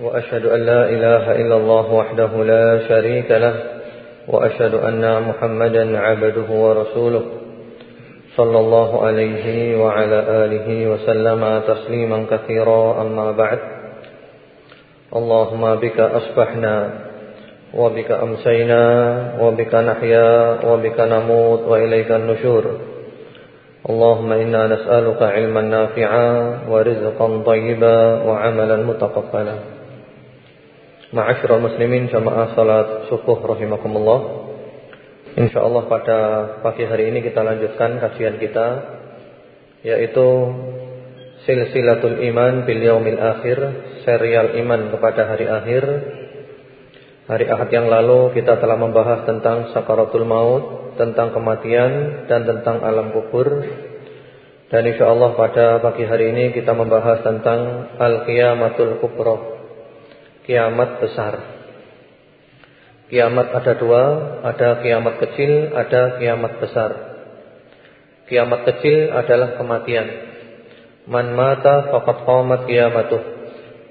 وأشهد أن لا إله إلا الله وحده لا شريك له وأشهد أن محمدا عبده ورسوله صلى الله عليه وعلى آله وسلم تسليما كثيرا. أما بعد اللهم بك أصبحنا وبك أمسينا وبك نحيا وبك نموت وإليك النشور. اللهم إنا نسألك علما نافعا ورزقا طيبا وعملا متقبلا. Ma'asyiral muslimin jamaah salat subuh rahimakumullah. Insyaallah pada pagi hari ini kita lanjutkan kajian kita yaitu Silsilatul Iman bil Yaumil Akhir, serial iman kepada hari akhir. Hari Ahad yang lalu kita telah membahas tentang sakaratul maut, tentang kematian dan tentang alam kubur. Dan insyaallah pada pagi hari ini kita membahas tentang al-qiyamatul kubra Kiamat besar. Kiamat ada dua Ada kiamat kecil Ada kiamat besar. Kiamat kecil adalah kematian. Man mata faqad qamat kiamatuh.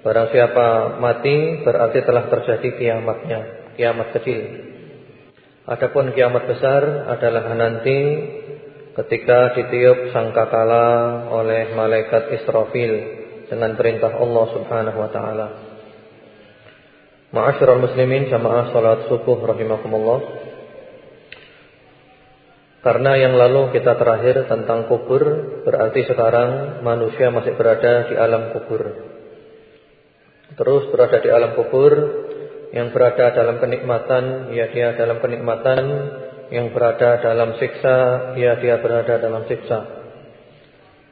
Barang siapa mati Berarti telah terjadi kiamatnya Kiamat kecil. Adapun kiamat besar adalah nanti ketika ditiup sangkakala oleh malaikat Israfil dengan perintah Allah Subhanahu wa taala. Ma'asyiral muslimin jamaah salat subuh rahimakumullah. Karena yang lalu kita terakhir tentang kubur, berarti sekarang manusia masih berada di alam kubur. Terus berada di alam kubur, yang berada dalam kenikmatan, ya dia dalam kenikmatan yang berada dalam siksa, ya dia berada dalam siksa.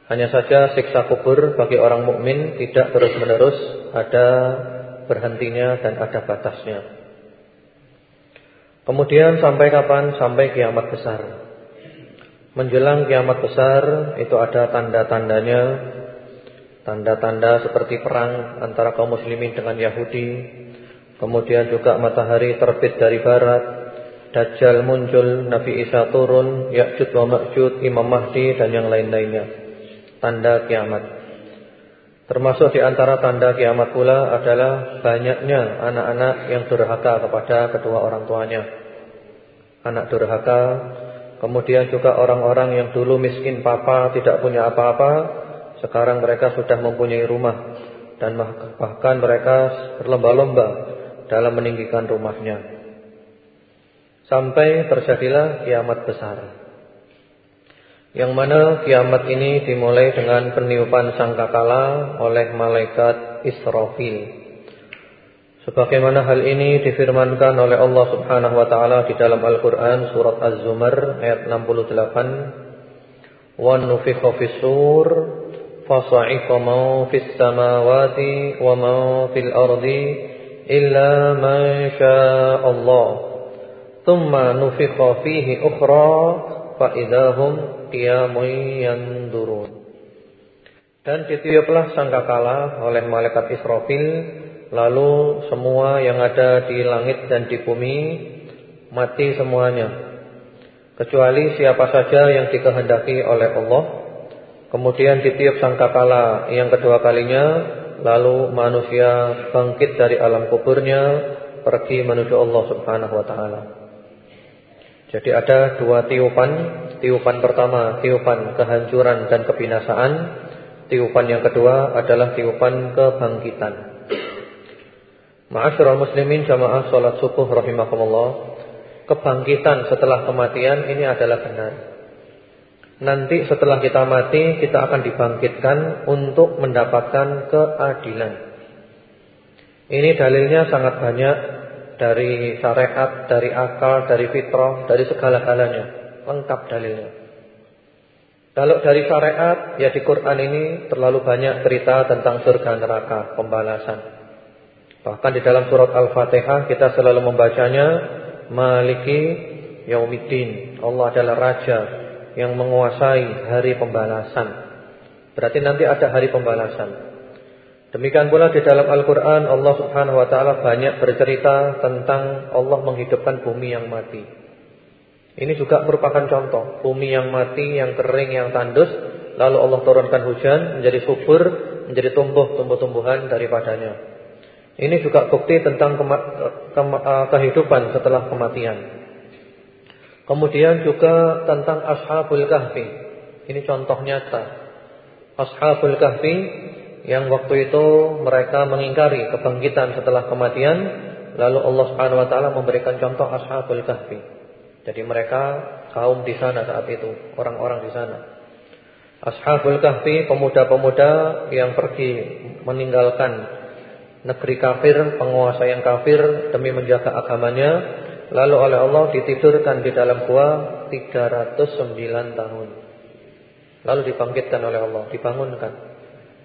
Hanya saja siksa kubur bagi orang mukmin tidak terus-menerus, ada berhentinya dan ada batasnya. Kemudian sampai kapan? Sampai kiamat besar. Menjelang kiamat besar itu ada tanda-tandanya. Tanda-tanda seperti perang antara kaum muslimin dengan Yahudi. Kemudian juga matahari terbit dari barat Dajjal muncul, Nabi Isa turun, Ya'jud wa Ma'jud, Imam Mahdi dan yang lain-lainnya. Tanda kiamat. Termasuk di antara tanda kiamat pula adalah banyaknya anak-anak yang durhaka kepada kedua orang tuanya. Anak durhaka, kemudian juga orang-orang yang dulu miskin papa, tidak punya apa-apa, sekarang mereka sudah mempunyai rumah dan bahkan mereka berlomba-lomba dalam meninggikan rumahnya sampai terjadilah kiamat besar. Yang mana kiamat ini dimulai dengan peniupan sangkakala oleh malaikat Israfil. Sebagaimana hal ini difirmankan oleh Allah Subhanahu wa taala di dalam Al-Qur'an surat Az-Zumar ayat 68. Wa nufikha fis-sur fasa'iqa man fis samawati wa man fil ardi illa man syaa Allah. Thumma nufikha fihi ukhra fa idahum qiyamun yandurun. Dan ditiuplah sangkakala oleh malaikat Israfil lalu semua yang ada di langit dan di bumi mati semuanya kecuali siapa saja yang dikehendaki oleh Allah. Kemudian ditiup sangkakala yang kedua kalinya lalu manusia bangkit dari alam kuburnya pergi menuju Allah Subhanahu wa taala. Jadi ada dua tiupan Tiupan pertama tiupan kehancuran dan kebinasaan. Tiupan yang kedua adalah tiupan kebangkitan. Ma'asyiral muslimin jamaah salat subuh rahimakumullah. Kebangkitan setelah kematian ini adalah benar. Nanti setelah kita mati kita akan dibangkitkan untuk mendapatkan keadilan. Ini dalilnya sangat banyak dari syariat, dari akal, dari fitrah, dari segala galanya, lengkap dalilnya. Kalau dari syariat, ya di Quran ini terlalu banyak cerita tentang surga neraka, pembalasan. Bahkan di dalam surat Al-Fatihah kita selalu membacanya Maliki Yaumiddin. Allah adalah raja yang menguasai hari pembalasan. Berarti nanti ada hari pembalasan. Demikian pula di dalam Al-Quran Allah subhanahu wa ta'ala banyak bercerita tentang Allah menghidupkan bumi yang mati. Ini juga merupakan contoh. Bumi yang mati, yang kering, yang tandus. Lalu Allah turunkan hujan menjadi subur, menjadi tumbuh tumbuh-tumbuhan daripadanya. Ini juga bukti tentang eh, kehidupan setelah kematian. Kemudian juga tentang Ashabul Kahfi. Ini contoh nyata. Ashabul Kahfi yang waktu itu mereka mengingkari kebangkitan setelah kematian, lalu Allah taala memberikan contoh Ashabul Kahfi. Jadi mereka kaum di sana saat itu, orang-orang di sana. Ashabul Kahfi pemuda-pemuda yang pergi meninggalkan negeri kafir, penguasa yang kafir demi menjaga agamanya, lalu oleh Allah ditidurkan di dalam gua 309 tahun. Lalu dibangkitkan oleh Allah, dibangunkan.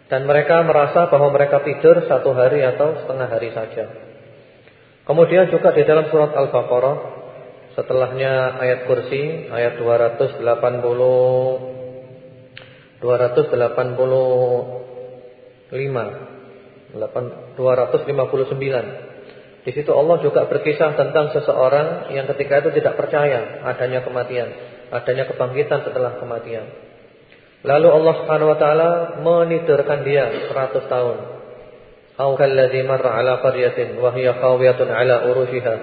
Dan mereka merasa bahwa mereka tidur satu hari atau setengah hari saja. Kemudian juga di dalam surat Al-Baqarah setelahnya ayat kursi ayat 280 285 259. Di situ Allah juga berkisah tentang seseorang yang ketika itu tidak percaya adanya kematian, adanya kebangkitan setelah kematian. Lalu Allah Subhanahu wa taala menidurkan dia 100 tahun. Au kalladzi marra ala qaryatin wa hiya khawiyatun ala urushiha.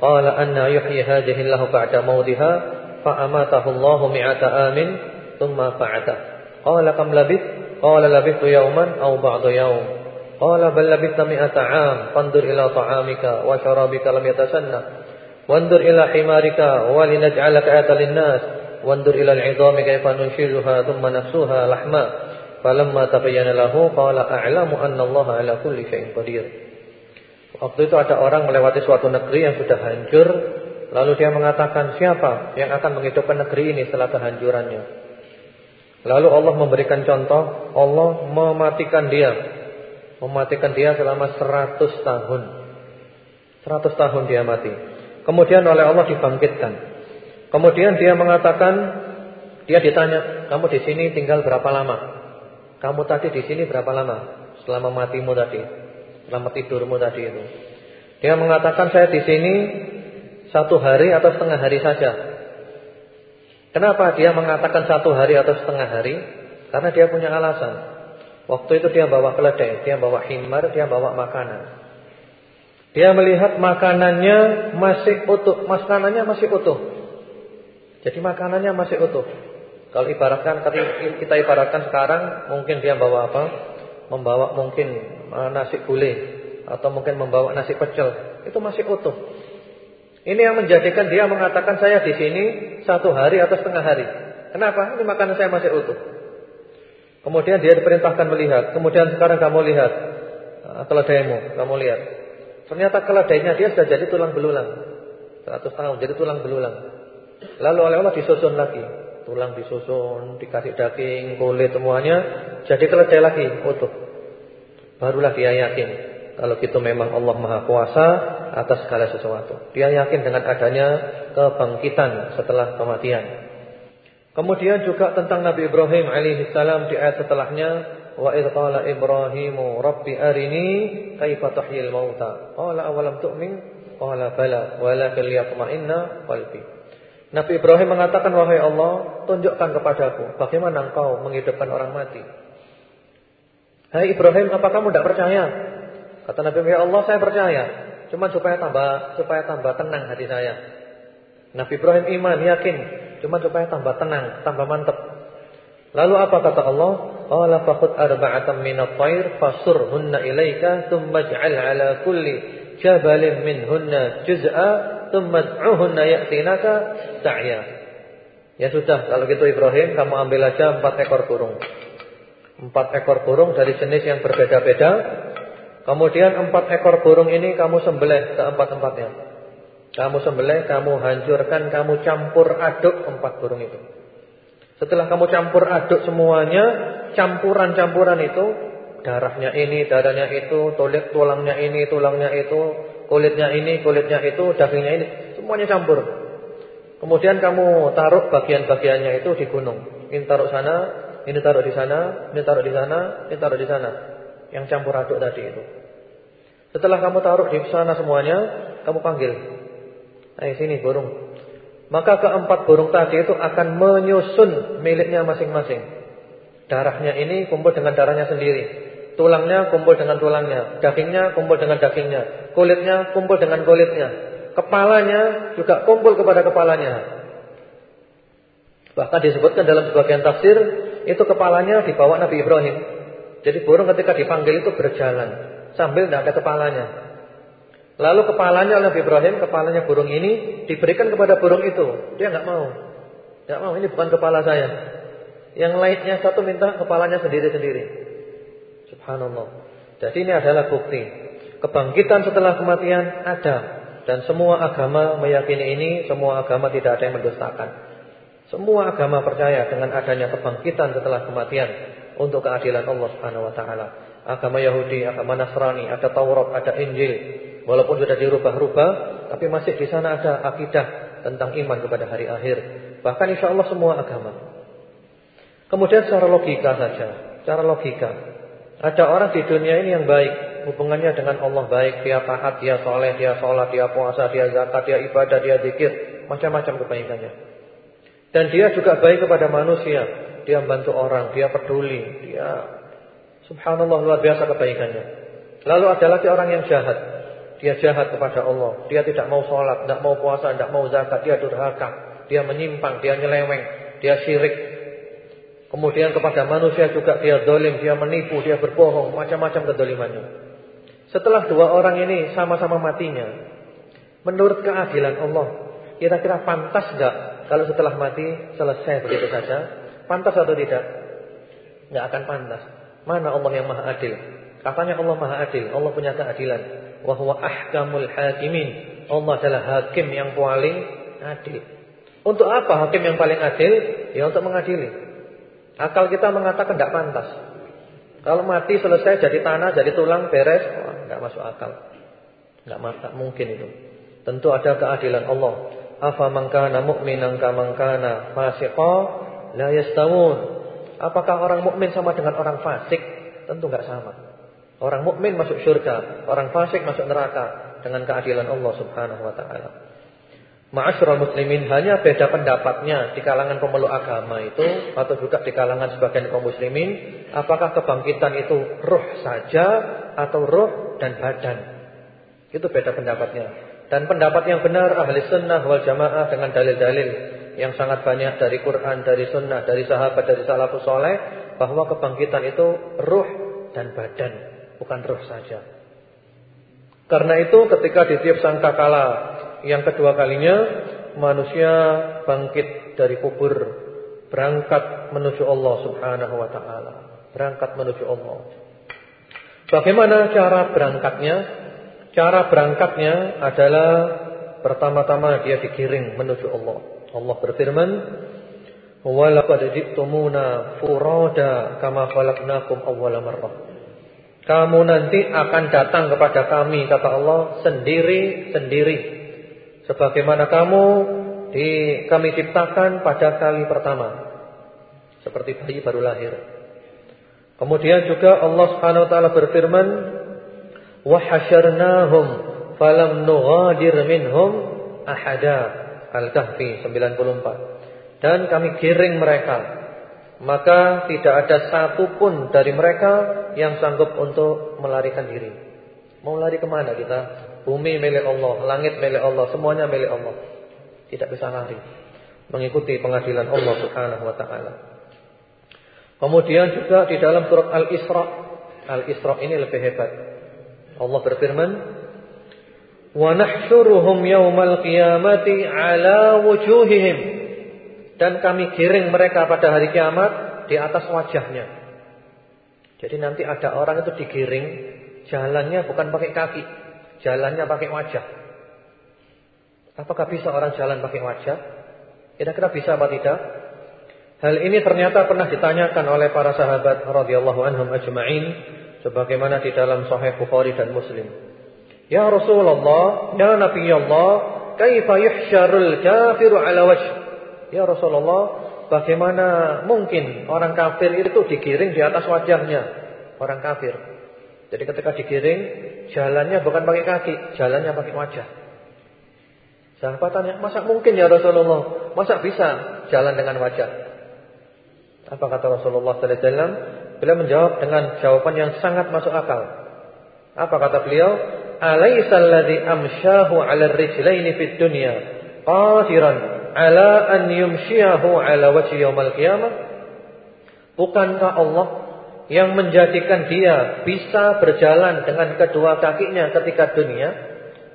قال أن يحيي هذه الله بعد موتها فأماته الله مئة عام ثم بعثه. قال كم لبث قال لبثت يوما أو بعض يوم. قال بل لبثت مئة عام فانظر إلى طعامك وشرابك لم يتسنى. وانظر إلى حمارك ولنجعلك آية للناس. وانظر إلى العظام كيف ننشزها ثم نفسها لحما. فلما تبين له قال أعلم أن الله على كل شيء قدير. Waktu itu ada orang melewati suatu negeri yang sudah hancur Lalu dia mengatakan siapa yang akan menghidupkan negeri ini setelah kehancurannya Lalu Allah memberikan contoh Allah mematikan dia mematikan dia selama 100 tahun. 100 tahun dia mati. Kemudian oleh Allah dibangkitkan. Kemudian dia mengatakan, dia ditanya, kamu di sini tinggal berapa lama? Kamu tadi di sini berapa lama? Selama matimu tadi, selama tidurmu tadi itu. Dia mengatakan saya di sini satu hari atau setengah hari saja. Kenapa dia mengatakan satu hari atau setengah hari? Karena dia punya alasan. Waktu itu dia bawa keledai, dia bawa himar, dia bawa makanan. Dia melihat makanannya masih utuh, makanannya masih utuh. Jadi makanannya masih utuh. Kalau ibaratkan kita ibaratkan sekarang mungkin dia bawa apa? Membawa mungkin nasi gulai atau mungkin membawa nasi pecel, itu masih utuh. Ini yang menjadikan dia mengatakan saya di sini satu hari atau setengah hari. Kenapa? Ini makanan saya masih utuh. Kemudian dia diperintahkan melihat. Kemudian sekarang kamu lihat uh, keledaimu, kamu lihat. Ternyata keledainya dia sudah jadi tulang belulang. 100 tahun jadi tulang belulang. Lalu oleh Allah disusun lagi. Tulang disusun, dikasih daging, kulit semuanya jadi keledai lagi utuh. Barulah dia yakin kalau itu memang Allah Maha Kuasa atas segala sesuatu. Dia yakin dengan adanya kebangkitan setelah kematian. Kemudian juga tentang Nabi Ibrahim alaihi salam di ayat setelahnya wa idh qala Ibrahimu rabbi arini kaifa tuhyil mauta qala awalam tu'min qala bala walakin liyatma'inna qalbi Nabi Ibrahim mengatakan wahai Allah tunjukkan kepadaku bagaimana engkau menghidupkan orang mati Hai Ibrahim apa kamu tidak percaya Kata Nabi ya Allah saya percaya cuma supaya tambah supaya tambah tenang hati saya Nabi Ibrahim iman yakin Cuma supaya tambah tenang, tambah mantap. Lalu apa kata Allah? Qala faqud arba'atan min at-tayr fasurhunna ilaika thumma ij'al 'ala kulli jabalin minhunna juz'a thumma ad'uhunna ya'tinaka sa'ya. Ya sudah, kalau gitu Ibrahim kamu ambil aja empat ekor burung. Empat ekor burung dari jenis yang berbeda-beda. Kemudian empat ekor burung ini kamu sembelih keempat-empatnya. Kamu sembelih, kamu hancurkan, kamu campur aduk empat burung itu. Setelah kamu campur aduk semuanya, campuran-campuran itu, darahnya ini, darahnya itu, tulik tulangnya ini, tulangnya itu, kulitnya ini, kulitnya itu, dagingnya ini, semuanya campur. Kemudian kamu taruh bagian-bagiannya itu di gunung. Ini taruh sana, ini taruh di sana, ini taruh di sana, ini taruh di sana. Yang campur aduk tadi itu. Setelah kamu taruh di sana semuanya, kamu panggil Ayo sini burung. Maka keempat burung tadi itu akan menyusun miliknya masing-masing. Darahnya ini kumpul dengan darahnya sendiri. Tulangnya kumpul dengan tulangnya, dagingnya kumpul dengan dagingnya, kulitnya kumpul dengan kulitnya, kepalanya juga kumpul kepada kepalanya. Bahkan disebutkan dalam sebagian tafsir itu kepalanya dibawa Nabi Ibrahim. Jadi burung ketika dipanggil itu berjalan sambil tidak ada kepalanya. Lalu kepalanya oleh Nabi Ibrahim, kepalanya burung ini diberikan kepada burung itu. Dia nggak mau. Nggak mau, ini bukan kepala saya. Yang lainnya satu minta kepalanya sendiri-sendiri. Subhanallah. Jadi ini adalah bukti kebangkitan setelah kematian ada dan semua agama meyakini ini, semua agama tidak ada yang mendustakan. Semua agama percaya dengan adanya kebangkitan setelah kematian untuk keadilan Allah Subhanahu wa taala. Agama Yahudi, agama Nasrani, ada Taurat, ada Injil. Walaupun sudah dirubah-rubah, tapi masih di sana ada akidah tentang iman kepada hari akhir. Bahkan insya Allah semua agama. Kemudian secara logika saja, secara logika. Ada orang di dunia ini yang baik, hubungannya dengan Allah baik, dia taat, dia soleh, dia sholat, dia puasa, dia zakat, dia ibadah, dia zikir, macam-macam kebaikannya. Dan dia juga baik kepada manusia, dia membantu orang, dia peduli, dia subhanallah luar biasa kebaikannya. Lalu ada lagi orang yang jahat, dia jahat kepada Allah, dia tidak mau sholat, tidak mau puasa, tidak mau zakat, dia durhaka, dia menyimpang, dia nyeleweng, dia syirik, Kemudian kepada manusia juga dia dolim, dia menipu, dia berbohong, macam-macam kedolimannya. Setelah dua orang ini sama-sama matinya, menurut keadilan Allah, kira-kira pantas enggak kalau setelah mati selesai begitu saja? Pantas atau tidak? Enggak akan pantas. Mana Allah yang maha adil? Katanya Allah maha adil, Allah punya keadilan. Wa ahkamul hakimin. Allah adalah hakim yang paling adil. Untuk apa hakim yang paling adil? Ya untuk mengadili. Akal kita mengatakan tidak pantas. Kalau mati selesai jadi tanah, jadi tulang, beres, tidak masuk akal. Tidak mungkin itu. Tentu ada keadilan Allah. Afa mangkana mu'minan kamangkana fasiqa la yastawun. Apakah orang mukmin sama dengan orang fasik? Tentu enggak sama. Orang mukmin masuk surga, orang fasik masuk neraka dengan keadilan Allah Subhanahu wa taala. Ma'asyiral muslimin hanya beda pendapatnya di kalangan pemeluk agama itu atau juga di kalangan sebagian kaum muslimin apakah kebangkitan itu roh saja atau roh dan badan. Itu beda pendapatnya. Dan pendapat yang benar ahli sunnah wal jamaah dengan dalil-dalil yang sangat banyak dari Quran, dari sunnah, dari sahabat, dari salafus soleh bahwa kebangkitan itu roh dan badan, bukan roh saja. Karena itu ketika di tiap sangkakala yang kedua kalinya manusia bangkit dari kubur, berangkat menuju Allah Subhanahu wa taala, berangkat menuju Allah. Bagaimana cara berangkatnya? Cara berangkatnya adalah pertama-tama dia digiring menuju Allah. Allah berfirman, "Wa laqad ji'tumuna furada kama khalaqnakum awwala marrah." Kamu nanti akan datang kepada kami kata Allah sendiri-sendiri sebagaimana kamu di kami ciptakan pada kali pertama seperti bayi baru lahir. Kemudian juga Allah Subhanahu wa taala berfirman, "Wa hasyarnahum falam nughadir minhum ahada." Al-Kahfi 94. Dan kami giring mereka, maka tidak ada satupun dari mereka yang sanggup untuk melarikan diri. Mau lari ke mana kita? Bumi milik Allah, langit milik Allah, semuanya milik Allah. Tidak bisa lari. Mengikuti pengadilan Allah Subhanahu wa taala. Kemudian juga di dalam surat Al-Isra, Al-Isra ini lebih hebat. Allah berfirman, "Wa nahsyuruhum yaumal qiyamati ala wujuhihim." Dan kami giring mereka pada hari kiamat di atas wajahnya. Jadi nanti ada orang itu digiring, jalannya bukan pakai kaki, jalannya pakai wajah. Apakah bisa orang jalan pakai wajah? Kira-kira bisa apa tidak? Hal ini ternyata pernah ditanyakan oleh para sahabat radhiyallahu anhum ajma'in sebagaimana di dalam Sahih Bukhari dan Muslim. Ya Rasulullah, ya Nabi Allah, kaifa yuhsyarul kafiru ala wajh? Ya Rasulullah, bagaimana mungkin orang kafir itu digiring di atas wajahnya? Orang kafir. Jadi ketika digiring, jalannya bukan pakai kaki, jalannya pakai wajah. Sahabat tanya, masa mungkin ya Rasulullah? Masa bisa jalan dengan wajah? Apa kata Rasulullah sallallahu alaihi wasallam? Beliau menjawab dengan jawaban yang sangat masuk akal. Apa kata beliau? Alaisal ladzi amsyahu 'ala ar-rijlaini fid dunya qadiran 'ala an yumshiyahu 'ala wajhi yaumil qiyamah? Bukankah Allah yang menjadikan dia bisa berjalan dengan kedua kakinya ketika dunia?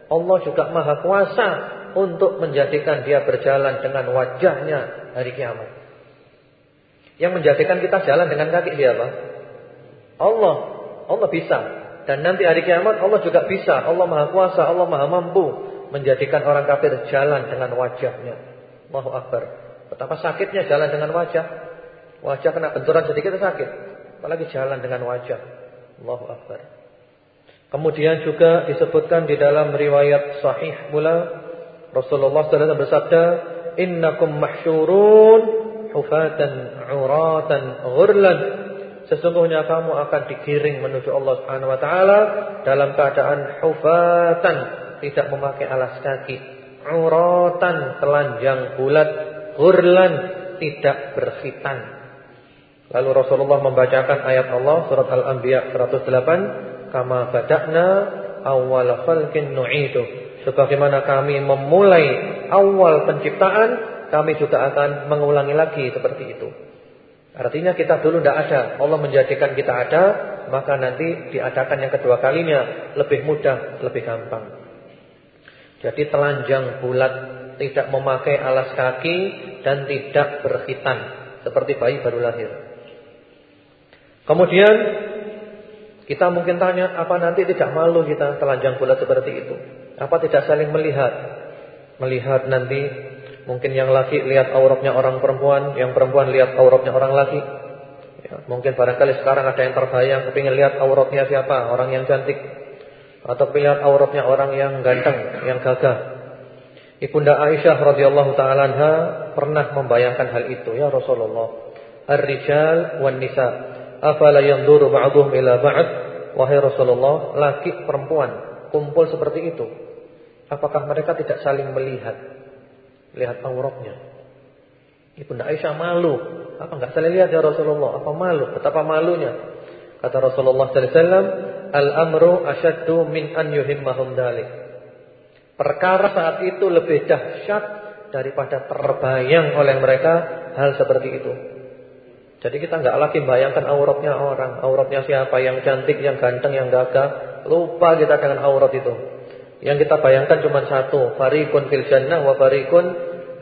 Allah juga Maha Kuasa untuk menjadikan dia berjalan dengan wajahnya hari kiamat. Yang menjadikan kita jalan dengan kaki siapa? Allah. Allah bisa. Dan nanti hari kiamat Allah juga bisa. Allah Maha Kuasa, Allah Maha Mampu menjadikan orang kafir jalan dengan wajahnya. Allahu Akbar. Betapa sakitnya jalan dengan wajah. Wajah kena benturan sedikit sakit. Apalagi jalan dengan wajah. Allahu Akbar. Kemudian juga disebutkan di dalam riwayat sahih pula Rasulullah SAW bersabda, "Innakum mahsyurun hufatan uratan ghurlan. Sesungguhnya kamu akan digiring menuju Allah Subhanahu wa taala dalam keadaan hufatan tidak memakai alas kaki. Uratan telanjang bulat ghurlan tidak berkhitan. Lalu Rasulullah membacakan ayat Allah surat Al-Anbiya 108 kama bada'na awwal khalqin nu'idu. Sebagaimana kami memulai awal penciptaan kami juga akan mengulangi lagi seperti itu. Artinya kita dulu tidak ada, Allah menjadikan kita ada, maka nanti diadakan yang kedua kalinya lebih mudah, lebih gampang. Jadi telanjang bulat, tidak memakai alas kaki dan tidak berkhitan seperti bayi baru lahir. Kemudian kita mungkin tanya, apa nanti tidak malu kita telanjang bulat seperti itu? Apa tidak saling melihat? Melihat nanti Mungkin yang laki lihat auratnya orang perempuan, yang perempuan lihat auratnya orang laki. Ya, mungkin barangkali sekarang ada yang terbayang kepingin lihat auratnya siapa, orang yang cantik atau lihat auratnya orang yang ganteng, yang gagah. Ibunda Aisyah radhiyallahu taala pernah membayangkan hal itu, ya Rasulullah. Ar-rijal wan nisa, afala yanzuru ba'dhum ila ba'd? Wahai Rasulullah, laki perempuan kumpul seperti itu. Apakah mereka tidak saling melihat? Lihat auratnya. Ibunda Aisyah malu. Apa enggak saya lihat ya Rasulullah? Apa malu? Betapa malunya. Kata Rasulullah sallallahu alaihi "Al-amru asyaddu min an yuhimmahum dalik." Perkara saat itu lebih dahsyat daripada terbayang oleh mereka hal seperti itu. Jadi kita enggak lagi bayangkan auratnya orang, auratnya siapa yang cantik, yang ganteng, yang gagah. Lupa kita dengan aurat itu. Yang kita bayangkan cuma satu, farikun fil jannah wa farikun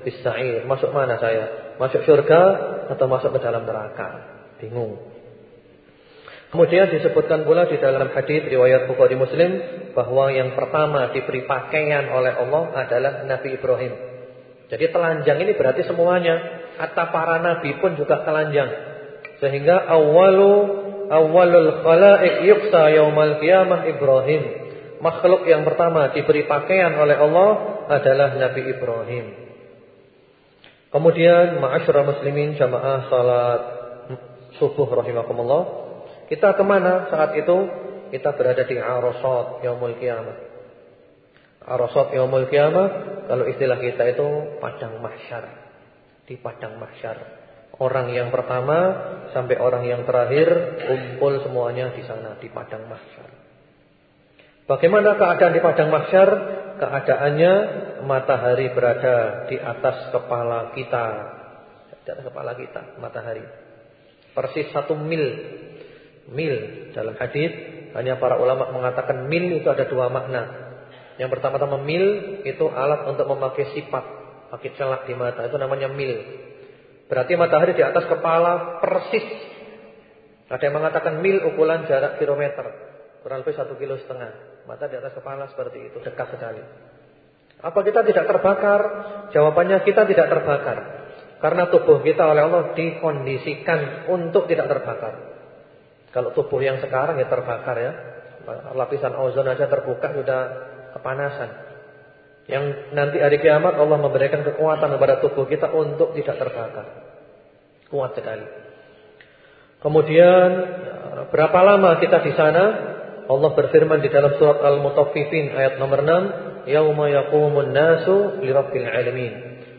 fis sa'ir. Masuk mana saya? Masuk surga atau masuk ke dalam neraka? Bingung. Kemudian disebutkan pula di dalam hadis riwayat Bukhari Muslim bahwa yang pertama diberi pakaian oleh Allah adalah Nabi Ibrahim. Jadi telanjang ini berarti semuanya. Hatta para nabi pun juga telanjang. Sehingga awalu awalul khalaiq yuksa yaumal qiyamah Ibrahim makhluk yang pertama diberi pakaian oleh Allah adalah Nabi Ibrahim. Kemudian ma'asyurah muslimin jamaah salat subuh rahimakumullah. Kita ke mana saat itu? Kita berada di Arasat Yaumul Qiyamah. Arasat Yaumul Qiyamah kalau istilah kita itu padang mahsyar. Di padang mahsyar. Orang yang pertama sampai orang yang terakhir kumpul semuanya di sana di padang mahsyar. Bagaimana keadaan di padang mahsyar? Keadaannya matahari berada di atas kepala kita. Di atas kepala kita, matahari. Persis satu mil. Mil dalam hadis hanya para ulama mengatakan mil itu ada dua makna. Yang pertama-tama mil itu alat untuk memakai sifat, pakai celak di mata itu namanya mil. Berarti matahari di atas kepala persis. Ada yang mengatakan mil ukuran jarak kilometer, kurang lebih satu kilo setengah. Mata di atas kepala seperti itu, dekat sekali. Apa kita tidak terbakar? Jawabannya kita tidak terbakar. Karena tubuh kita oleh Allah dikondisikan untuk tidak terbakar. Kalau tubuh yang sekarang ya terbakar ya. Lapisan ozon aja terbuka sudah kepanasan. Yang nanti hari kiamat Allah memberikan kekuatan kepada tubuh kita untuk tidak terbakar. Kuat sekali. Kemudian berapa lama kita di sana? Allah berfirman di dalam surat Al-Mutaffifin ayat nomor 6, "Yauma yaqumun nasu lirabbil alamin."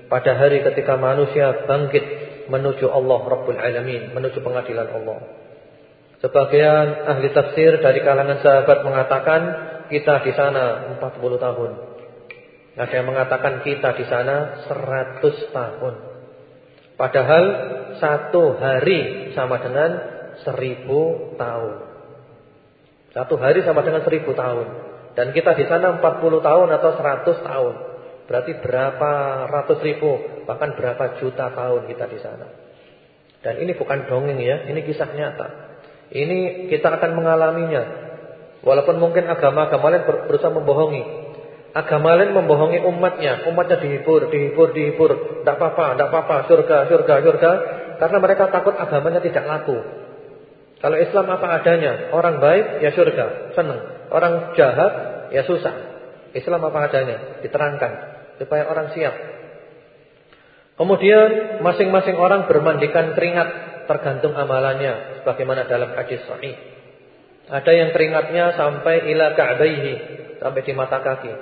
Pada hari ketika manusia bangkit menuju Allah Rabbul Alamin, menuju pengadilan Allah. Sebagian ahli tafsir dari kalangan sahabat mengatakan kita di sana 40 tahun. Ada yang mengatakan kita di sana 100 tahun. Padahal satu hari sama dengan seribu tahun. Satu hari sama dengan seribu tahun. Dan kita di sana 40 tahun atau 100 tahun. Berarti berapa ratus ribu, bahkan berapa juta tahun kita di sana. Dan ini bukan dongeng ya, ini kisah nyata. Ini kita akan mengalaminya. Walaupun mungkin agama-agama lain berusaha membohongi. Agama lain membohongi umatnya, umatnya dihibur, dihibur, dihibur. Tidak apa-apa, tidak apa-apa, surga, surga, surga. Karena mereka takut agamanya tidak laku. Kalau Islam apa adanya, orang baik ya surga, senang. Orang jahat ya susah. Islam apa adanya, diterangkan supaya orang siap. Kemudian masing-masing orang bermandikan keringat tergantung amalannya sebagaimana dalam hadis sahih. Ada yang keringatnya sampai ila ka'baihi, sampai di mata kaki.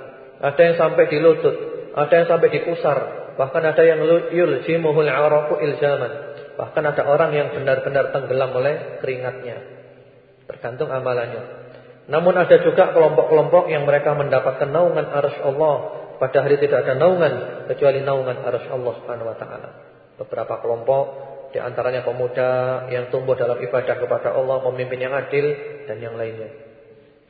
Ada yang sampai di lutut, ada yang sampai di pusar, bahkan ada yang yuljimuhul 'araqu ilzaman. Bahkan ada orang yang benar-benar tenggelam oleh keringatnya. Tergantung amalannya. Namun ada juga kelompok-kelompok yang mereka mendapatkan naungan arsy Allah pada hari tidak ada naungan kecuali naungan arasy Allah Subhanahu wa taala. Beberapa kelompok di antaranya pemuda yang tumbuh dalam ibadah kepada Allah, pemimpin yang adil dan yang lainnya.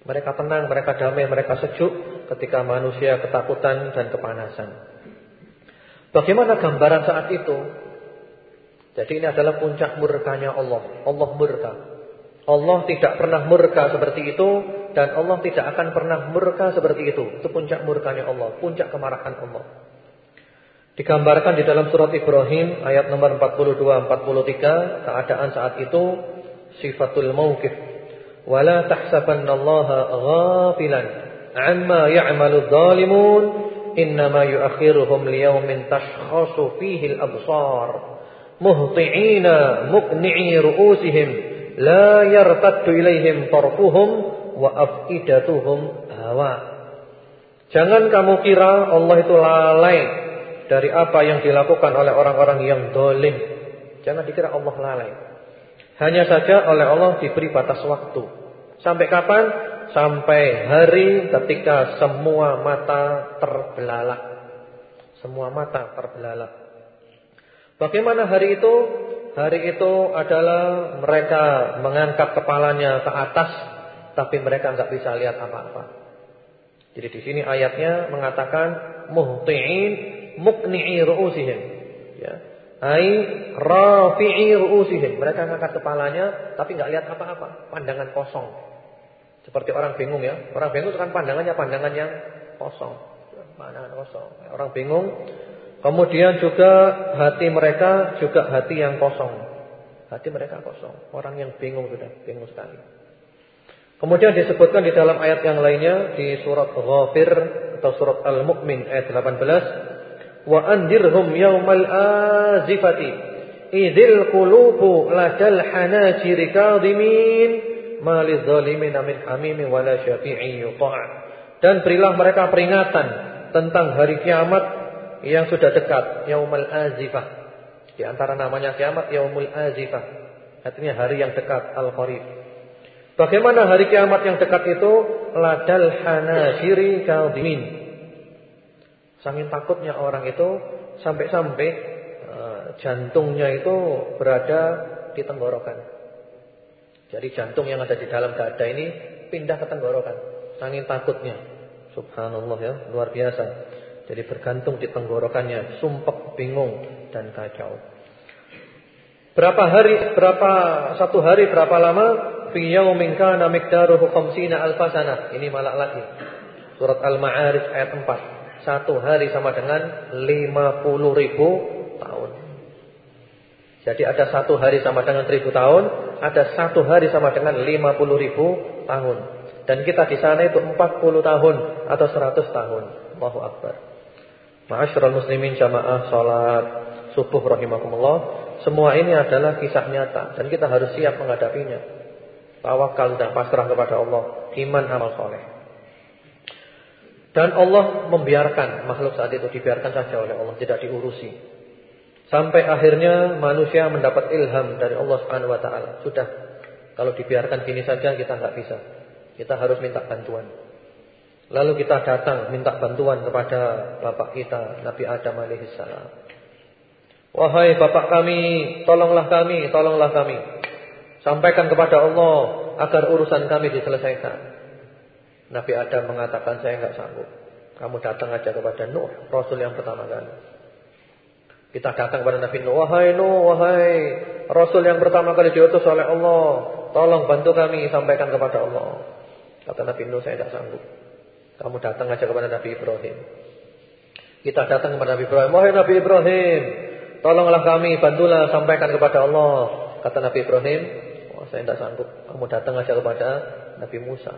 Mereka tenang, mereka damai, mereka sejuk ketika manusia ketakutan dan kepanasan. Bagaimana gambaran saat itu? Jadi ini adalah puncak murkanya Allah. Allah murka. Allah tidak pernah murka seperti itu dan Allah tidak akan pernah murka seperti itu. Itu puncak murkanya Allah, puncak kemarahan Allah. Digambarkan di dalam surat Ibrahim ayat nomor 42 43 keadaan saat itu sifatul mauqif. Wala tahsabannallaha ghafilan amma ya'malu dhalimun innama yuakhiruhum liyaumin tashkhasu fihi al-absar muhti'ina ru'usihim la yartaddu ilaihim wa afidatuhum hawa. Jangan kamu kira Allah itu lalai dari apa yang dilakukan oleh orang-orang yang dolim. Jangan dikira Allah lalai. Hanya saja oleh Allah diberi batas waktu. Sampai kapan? Sampai hari ketika semua mata terbelalak. Semua mata terbelalak. Bagaimana hari itu? Hari itu adalah mereka mengangkat kepalanya ke atas tapi mereka enggak bisa lihat apa-apa. Jadi di sini ayatnya mengatakan muhti'in muqni'i ru'usihim. Ya. Ai rafi'i ru'usihim. Mereka angkat kepalanya tapi enggak lihat apa-apa, pandangan kosong. Seperti orang bingung ya. Orang bingung itu kan pandangannya pandangan yang kosong. Pandangan kosong. Orang bingung. Kemudian juga hati mereka juga hati yang kosong. Hati mereka kosong. Orang yang bingung sudah, bingung sekali. Kemudian disebutkan di dalam ayat yang lainnya di surat Ghafir atau surat Al-Mu'min ayat 18, "Wa andirhum yaumal azifati idzil qulubu ladal hanajiri kadhimin ma min hamim wala syafi'in yuta'." Dan berilah mereka peringatan tentang hari kiamat yang sudah dekat, yaumal azifah. Di antara namanya kiamat yaumul azifah. Artinya hari yang dekat, al-qarib. Bagaimana hari kiamat yang dekat itu? Ladal hanasiri kaldimin. Saking takutnya orang itu sampai-sampai uh, jantungnya itu berada di tenggorokan. Jadi jantung yang ada di dalam dada ini pindah ke tenggorokan. Saking takutnya. Subhanallah ya, luar biasa. Jadi bergantung di tenggorokannya, sumpek, bingung dan kacau. Berapa hari, berapa satu hari, berapa lama fi yaumin kana miqdaruhu 50 alfasana. Ini malah lagi. Surat Al-Ma'arij ayat 4. Satu hari sama dengan 50 ribu tahun. Jadi ada satu hari sama dengan ribu tahun, ada satu hari sama dengan 50 ribu tahun. Dan kita di sana itu 40 tahun atau 100 tahun. Allahu Akbar. Ma'asyiral muslimin jamaah salat subuh rahimakumullah. Semua ini adalah kisah nyata dan kita harus siap menghadapinya. Tawakal dan pasrah kepada Allah, iman amal soleh. Dan Allah membiarkan makhluk saat itu dibiarkan saja oleh Allah, tidak diurusi. Sampai akhirnya manusia mendapat ilham dari Allah Subhanahu wa taala. Sudah Kalau dibiarkan gini saja kita nggak bisa. Kita harus minta bantuan. Lalu kita datang minta bantuan kepada bapak kita Nabi Adam alaihissalam. Wahai bapak kami, tolonglah kami, tolonglah kami. Sampaikan kepada Allah agar urusan kami diselesaikan. Nabi Adam mengatakan saya nggak sanggup. Kamu datang aja kepada Nuh, Rasul yang pertama kali. Kita datang kepada Nabi Nuh, wahai Nuh, wahai Rasul yang pertama kali diutus oleh Allah, tolong bantu kami sampaikan kepada Allah. Kata Nabi Nuh, saya tidak sanggup. Kamu datang aja kepada Nabi Ibrahim. Kita datang kepada Nabi Ibrahim, wahai Nabi Ibrahim, tolonglah kami, bantulah sampaikan kepada Allah. Kata Nabi Ibrahim, oh, saya tidak sanggup. Kamu datang aja kepada Nabi Musa.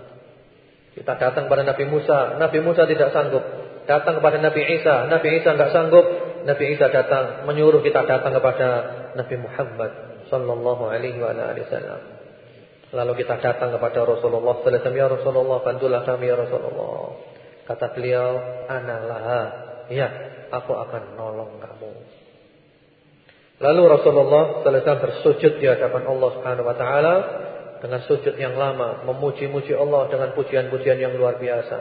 Kita datang kepada Nabi Musa, Nabi Musa tidak sanggup. Datang kepada Nabi Isa, Nabi Isa tidak sanggup. Nabi Isa datang menyuruh kita datang kepada Nabi Muhammad sallallahu alaihi wasallam. Lalu kita datang kepada Rasulullah sallallahu alaihi wasallam, "Ya Rasulullah, bantulah kami ya Rasulullah." Kata beliau, "Analah." Ya, aku akan nolong kamu. Lalu Rasulullah wasallam bersujud di hadapan Allah Subhanahu wa taala dengan sujud yang lama, memuji-muji Allah dengan pujian-pujian yang luar biasa.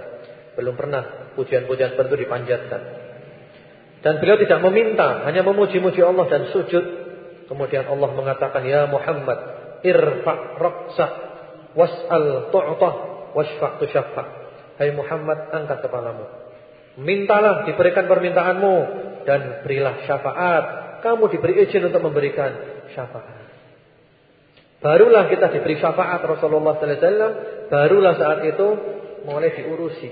Belum pernah pujian-pujian seperti itu dipanjatkan. Dan beliau tidak meminta, hanya memuji-muji Allah dan sujud. Kemudian Allah mengatakan, "Ya Muhammad, irfa' raqsak was'al tu'tah wasfa' tusyaffa'." Hai Muhammad, angkat kepalamu. Mintalah diberikan permintaanmu dan berilah syafaat. Kamu diberi izin untuk memberikan syafaat. Barulah kita diberi syafaat Rasulullah sallallahu alaihi wasallam, barulah saat itu mulai diurusi.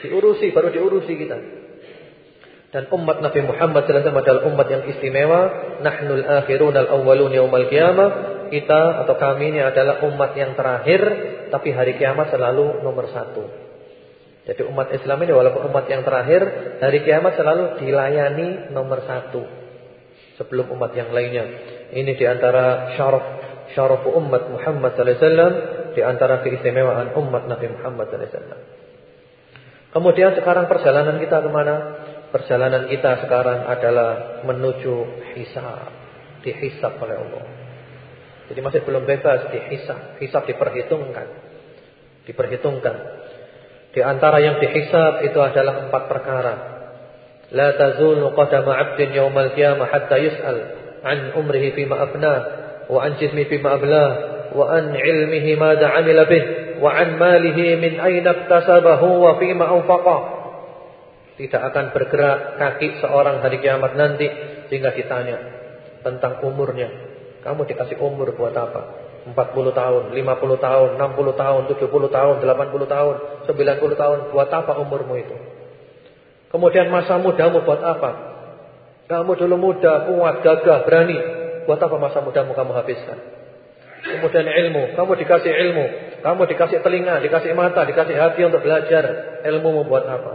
Diurusi, baru diurusi kita. Dan umat Nabi Muhammad SAW adalah umat yang istimewa. Nahnul akhirun al-awwalun yaumal qiyamah. Kita atau kami ini adalah umat yang terakhir. Tapi hari kiamat selalu nomor satu. Jadi umat Islam ini walaupun umat yang terakhir. Hari kiamat selalu dilayani nomor satu. Sebelum umat yang lainnya. Ini di antara syaraf syaraf umat Muhammad SAW. Di antara keistimewaan umat Nabi Muhammad SAW. Kemudian sekarang perjalanan kita ke mana? Perjalanan kita sekarang adalah menuju hisab. Dihisab oleh Allah. Jadi masih belum bebas dihisab. Hisab diperhitungkan. Diperhitungkan. Di antara yang dihisab itu adalah empat perkara. La tazulu qadama 'abdin yawmal qiyamah hatta yus'al an umrihi fima afnah wa an jismi fima ablah wa an ilmihi madza 'amila bih wa an malihi min aina iktasabahu wa fima tidak akan bergerak kaki seorang hari kiamat nanti sehingga ditanya tentang umurnya. Kamu dikasih umur buat apa? 40 tahun, 50 tahun, 60 tahun, 70 tahun, 80 tahun, 90 tahun, buat apa umurmu itu? Kemudian masa mudamu buat apa? Kamu dulu muda, kuat, gagah, berani. Buat apa masa mudamu kamu habiskan? Kemudian ilmu, kamu dikasih ilmu, kamu dikasih telinga, dikasih mata, dikasih hati untuk belajar. Ilmu buat apa?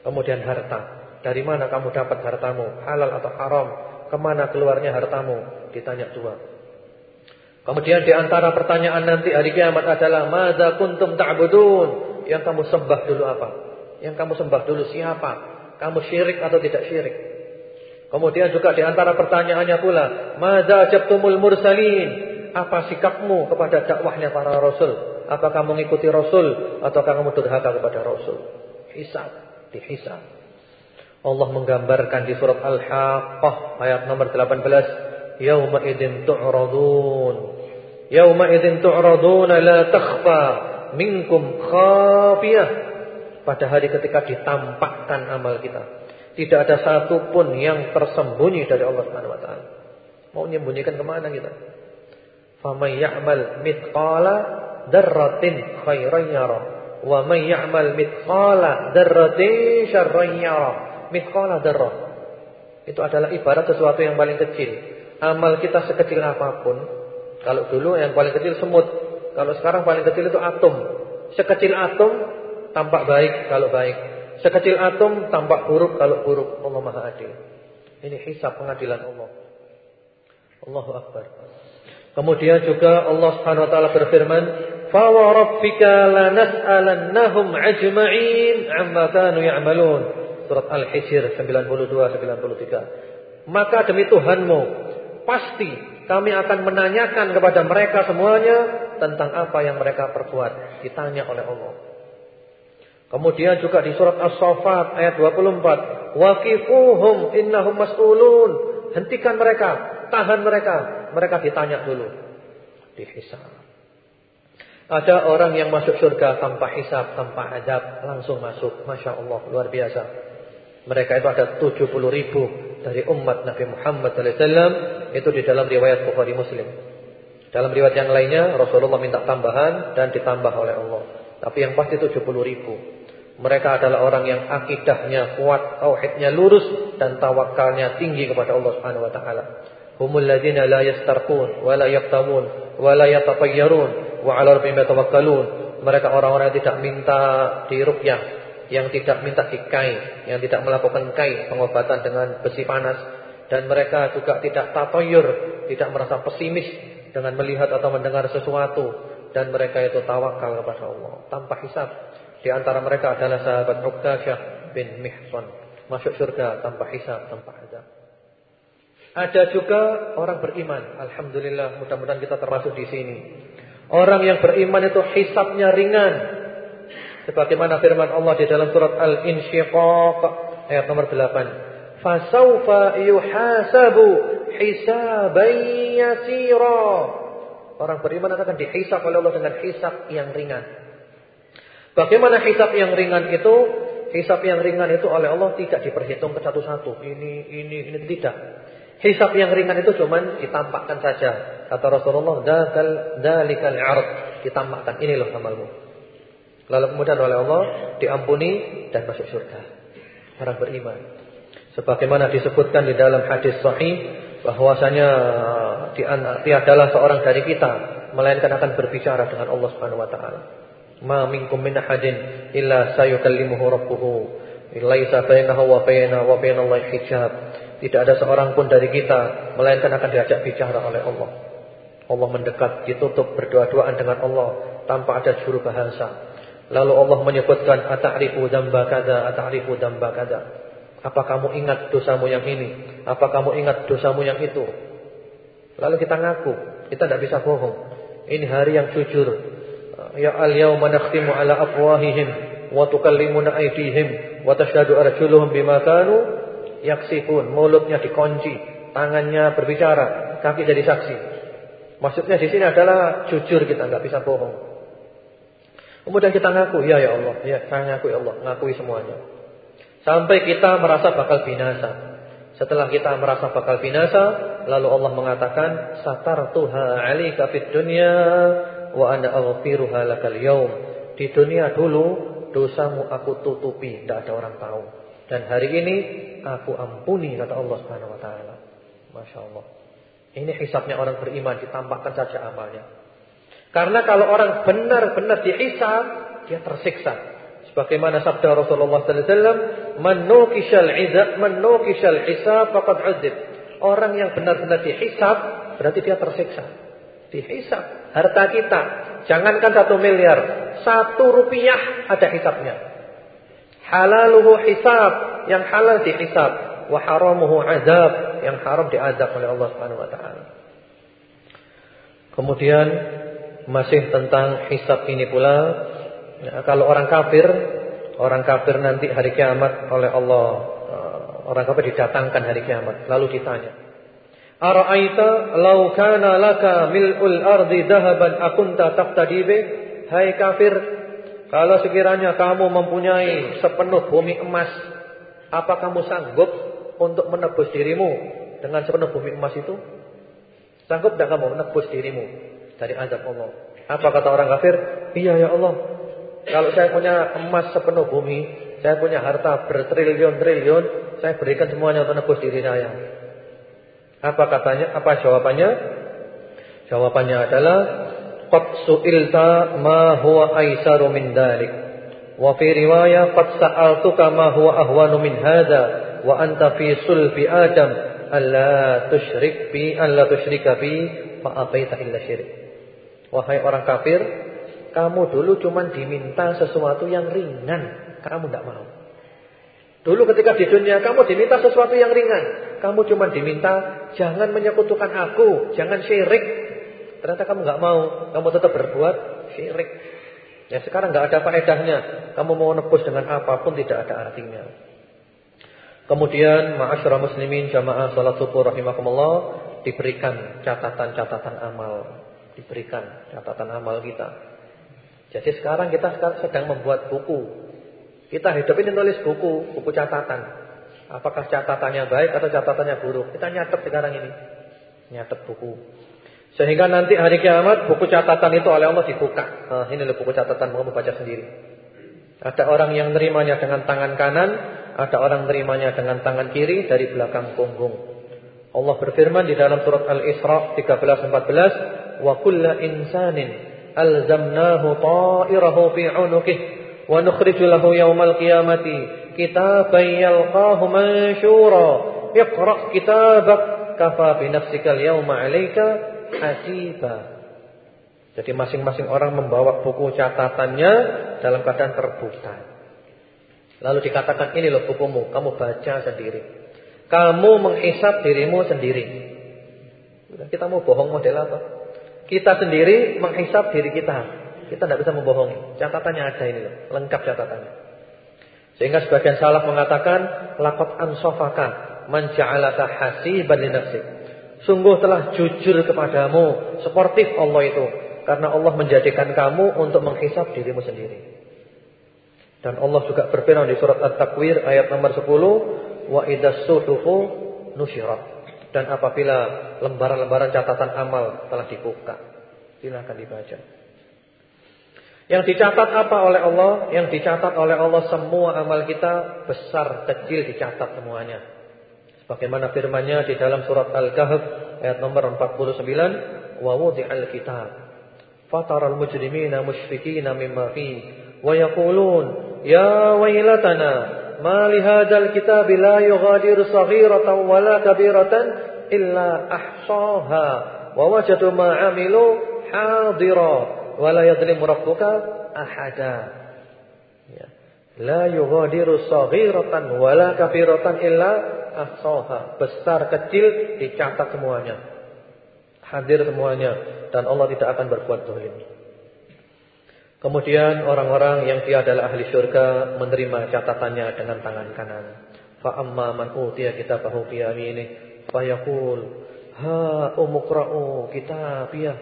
Kemudian harta. Dari mana kamu dapat hartamu? Halal atau haram? Ke mana keluarnya hartamu? Ditanya dua. Kemudian di antara pertanyaan nanti hari kiamat adalah Mada kuntum ta'budun? Yang kamu sembah dulu apa? Yang kamu sembah dulu siapa? Kamu syirik atau tidak syirik? Kemudian juga di antara pertanyaannya pula, Mada jabtumul mursalin? Apa sikapmu kepada dakwahnya para rasul? Apakah mengikuti rasul ataukah kamu durhaka kepada rasul? Hisab dihisab. Allah menggambarkan di surat Al-Haqqah ayat nomor 18, "Yauma idzin tu'radun." Yauma idzin tu'radun la takhfa minkum khafiyah. Pada hari ketika ditampakkan amal kita, tidak ada satu pun yang tersembunyi dari Allah Subhanahu wa taala. Mau menyembunyikan ke mana kita? Faman ya'mal mithqala dzarratin khairan yarah Wa may ya'mal mithqala dzarratin syarran yara mithqala dzarrah. Itu adalah ibarat sesuatu yang paling kecil. Amal kita sekecil apa pun, kalau dulu yang paling kecil semut, kalau sekarang paling kecil itu atom. Sekecil atom tampak baik kalau baik. Sekecil atom tampak buruk kalau buruk. Allah Maha Adil. Ini hisab pengadilan Allah. Allahu Akbar. Kemudian juga Allah Subhanahu wa taala berfirman, "Fa wa rabbika lanas'alannahum ajma'in 'amma. Surat Al-Hijr 92-93 Maka demi Tuhanmu Pasti kami akan menanyakan kepada mereka semuanya tentang apa yang mereka perbuat. Ditanya oleh Allah. Kemudian juga di surat As-Saffat ayat 24, waqifuhum innahum mas'ulun. Hentikan mereka, tahan mereka, mereka ditanya dulu. Dihisab. Ada orang yang masuk surga tanpa hisab, tanpa adab, langsung masuk. Masya Allah, luar biasa. Mereka itu ada 70 ribu dari umat Nabi Muhammad SAW. Itu di dalam riwayat Bukhari Muslim. Dalam riwayat yang lainnya, Rasulullah minta tambahan dan ditambah oleh Allah. Tapi yang pasti 70 ribu. Mereka adalah orang yang akidahnya kuat, tauhidnya lurus dan tawakalnya tinggi kepada Allah Subhanahu wa taala. Humul ladzina la yastarqun wa la yaqtamun wa la yatatayyarun wa 'ala. Mereka orang-orang yang tidak minta diruqyah, yang tidak minta dikai, yang tidak melakukan kai pengobatan dengan besi panas dan mereka juga tidak tatoyur, tidak merasa pesimis dengan melihat atau mendengar sesuatu dan mereka itu tawakal kepada Allah tanpa hisab di antara mereka adalah sahabat Uqtasyah bin Mihsan. Masuk surga tanpa hisab, tanpa azab. Ada juga orang beriman. Alhamdulillah, mudah-mudahan kita termasuk di sini. Orang yang beriman itu hisabnya ringan. Sebagaimana firman Allah di dalam surat Al-Insyiqaq ayat nomor 8. Fasaufa yuhasabu hisaban yasira. Orang beriman akan dihisab oleh Allah dengan hisab yang ringan. Bagaimana hisab yang ringan itu? Hisab yang ringan itu oleh Allah tidak diperhitung ke satu-satu. Ini, ini, ini tidak. Hisab yang ringan itu cuma ditampakkan saja. Kata Rasulullah, "Dzal dzalikal 'ard." Ditampakkan, ini loh amalmu. Lalu kemudian oleh Allah diampuni dan masuk surga. Orang beriman. Sebagaimana disebutkan di dalam hadis sahih bahwasanya tiadalah seorang dari kita melainkan akan berbicara dengan Allah Subhanahu wa taala. Ma minkum min ahadin illa sayukallimuhu rabbuhu. Laisa bainahu wa baina wa bainallahi hijab. Tidak ada seorang pun dari kita melainkan akan diajak bicara oleh Allah. Allah mendekat, ditutup berdoa-doaan dengan Allah tanpa ada juru bahasa. Lalu Allah menyebutkan ata'rifu dzamba kada, ata'rifu dzamba kada. Apa kamu ingat dosamu yang ini? Apa kamu ingat dosamu yang itu? Lalu kita ngaku, kita tidak bisa bohong. Ini hari yang jujur, ya al-yawma nakhtimu ala afwahihim wa tukallimuna aydihim wa tashhadu arjuluhum bima kanu yaksifun. Mulutnya dikunci, tangannya berbicara, kaki jadi saksi. Maksudnya di sini adalah jujur kita nggak bisa bohong. Kemudian kita ngaku, ya ya Allah, ya saya ngaku ya Allah, ngakui semuanya. Sampai kita merasa bakal binasa. Setelah kita merasa bakal binasa, lalu Allah mengatakan, "Satartuha 'alaika fid dunya wa ana aghfiruha lakal yaum. Di dunia dulu dosamu aku tutupi, tidak ada orang tahu. Dan hari ini aku ampuni kata Allah Subhanahu wa taala. Masya Allah. Ini hisapnya orang beriman ditampakkan saja amalnya. Karena kalau orang benar-benar dihisap, dia tersiksa. Sebagaimana sabda Rasulullah sallallahu alaihi wasallam, "Man nukishal 'idab, man nukishal hisab faqad 'udzib." Orang yang benar-benar dihisap berarti dia tersiksa. Dihisap harta kita. Jangankan satu miliar, satu rupiah ada hisapnya. Halaluhu hisab, yang halal dihisab. Wa haramuhu azab, yang haram diazab oleh Allah Subhanahu wa taala. Kemudian masih tentang hisab ini pula, ya, kalau orang kafir, orang kafir nanti hari kiamat oleh Allah, eh, orang kafir didatangkan hari kiamat, lalu ditanya, Ara'aita law kana laka mil'ul ardi dahaban akunta taqtadi bih? Hai kafir, kalau sekiranya kamu mempunyai sepenuh bumi emas, apa kamu sanggup untuk menebus dirimu dengan sepenuh bumi emas itu? Sanggup tidak kamu menebus dirimu dari azab Allah? Apa kata orang kafir? Iya ya Allah. Kalau saya punya emas sepenuh bumi, saya punya harta bertriliun-triliun, saya berikan semuanya untuk menebus diri saya. Apa katanya? Apa jawabannya? Jawabannya adalah qad su'ilta ma huwa aisaru min dalik. Wa fi riwayah qad sa'altuka ma huwa ahwanu min hadha wa anta fi sulbi adam alla tusyrik bi alla tusyrika bi fa illa syirik. Wahai orang kafir, kamu dulu cuma diminta sesuatu yang ringan, kamu tidak mau. Dulu ketika di dunia kamu diminta sesuatu yang ringan. kamu cuma diminta jangan menyekutukan aku, jangan syirik. Ternyata kamu nggak mau, kamu tetap berbuat syirik. Ya sekarang nggak ada faedahnya. Kamu mau nebus dengan apa pun tidak ada artinya. Kemudian ma'asyara muslimin jamaah salat subuh rahimakumullah diberikan catatan-catatan amal, diberikan catatan amal kita. Jadi sekarang kita sedang membuat buku. Kita hidup ini nulis buku, buku catatan. Apakah catatannya baik atau catatannya buruk? Kita nyatet sekarang ini. Nyatet buku. Sehingga nanti hari kiamat buku catatan itu oleh Allah dibuka. Nah, ini loh buku catatan kamu baca sendiri. Ada orang yang nerimanya dengan tangan kanan, ada orang nerimanya dengan tangan kiri dari belakang punggung. Allah berfirman di dalam surat Al-Isra 13 14, "Wa kullu insanin alzamnahu ta'irahu fi 'unuqihi wa nukhriju lahu yawmal qiyamati kitaban yalqahu mansyura iqra kitabak kafa bi nafsika al-yawma 'alaika hasiba. Jadi masing-masing orang membawa buku catatannya dalam keadaan terbuka. Lalu dikatakan ini loh bukumu kamu baca sendiri. Kamu menghisap dirimu sendiri. Kita mau bohong model apa kita sendiri menghisap diri kita kita tidak bisa membohongi catatannya ada ini loh lengkap catatannya sehingga sebagian salaf mengatakan laqad ansafaka man ja'alaka hasiban li. Sungguh telah jujur kepadamu sportif Allah itu karena Allah menjadikan kamu untuk menghisap dirimu sendiri. Dan Allah juga berfirman di surat At-Takwir ayat nomor 10, wa idas suhufu nusyirat. Dan apabila lembaran-lembaran catatan amal telah dibuka, silakan dibaca. Yang dicatat apa oleh Allah? Yang dicatat oleh Allah semua amal kita besar kecil dicatat semuanya. Sebagaimana firman-Nya di dalam surat Al-Kahf ayat nomor 49, wa wudi'al kitab. Fataral mujrimina musyfiqina mimma fi wa yaqulun ya waylatana ma li hadzal kitabi la yughadiru saghiratan wala kabiratan illa ahsaha wa wajadu ma 'amilu hadira wala yadhlimu rabbuka ahada. Ya. La yughadiru saghiratan wala kabiratan illa ahsaha. Besar kecil dicatat semuanya. Hadir semuanya dan Allah tidak akan berbuat zalim. Kemudian orang-orang yang dia adalah ahli syurga menerima catatannya dengan tangan kanan. Fa'amma man utiya kitabahu bi yaminih fa yaqul ha umqra'u kitabiyah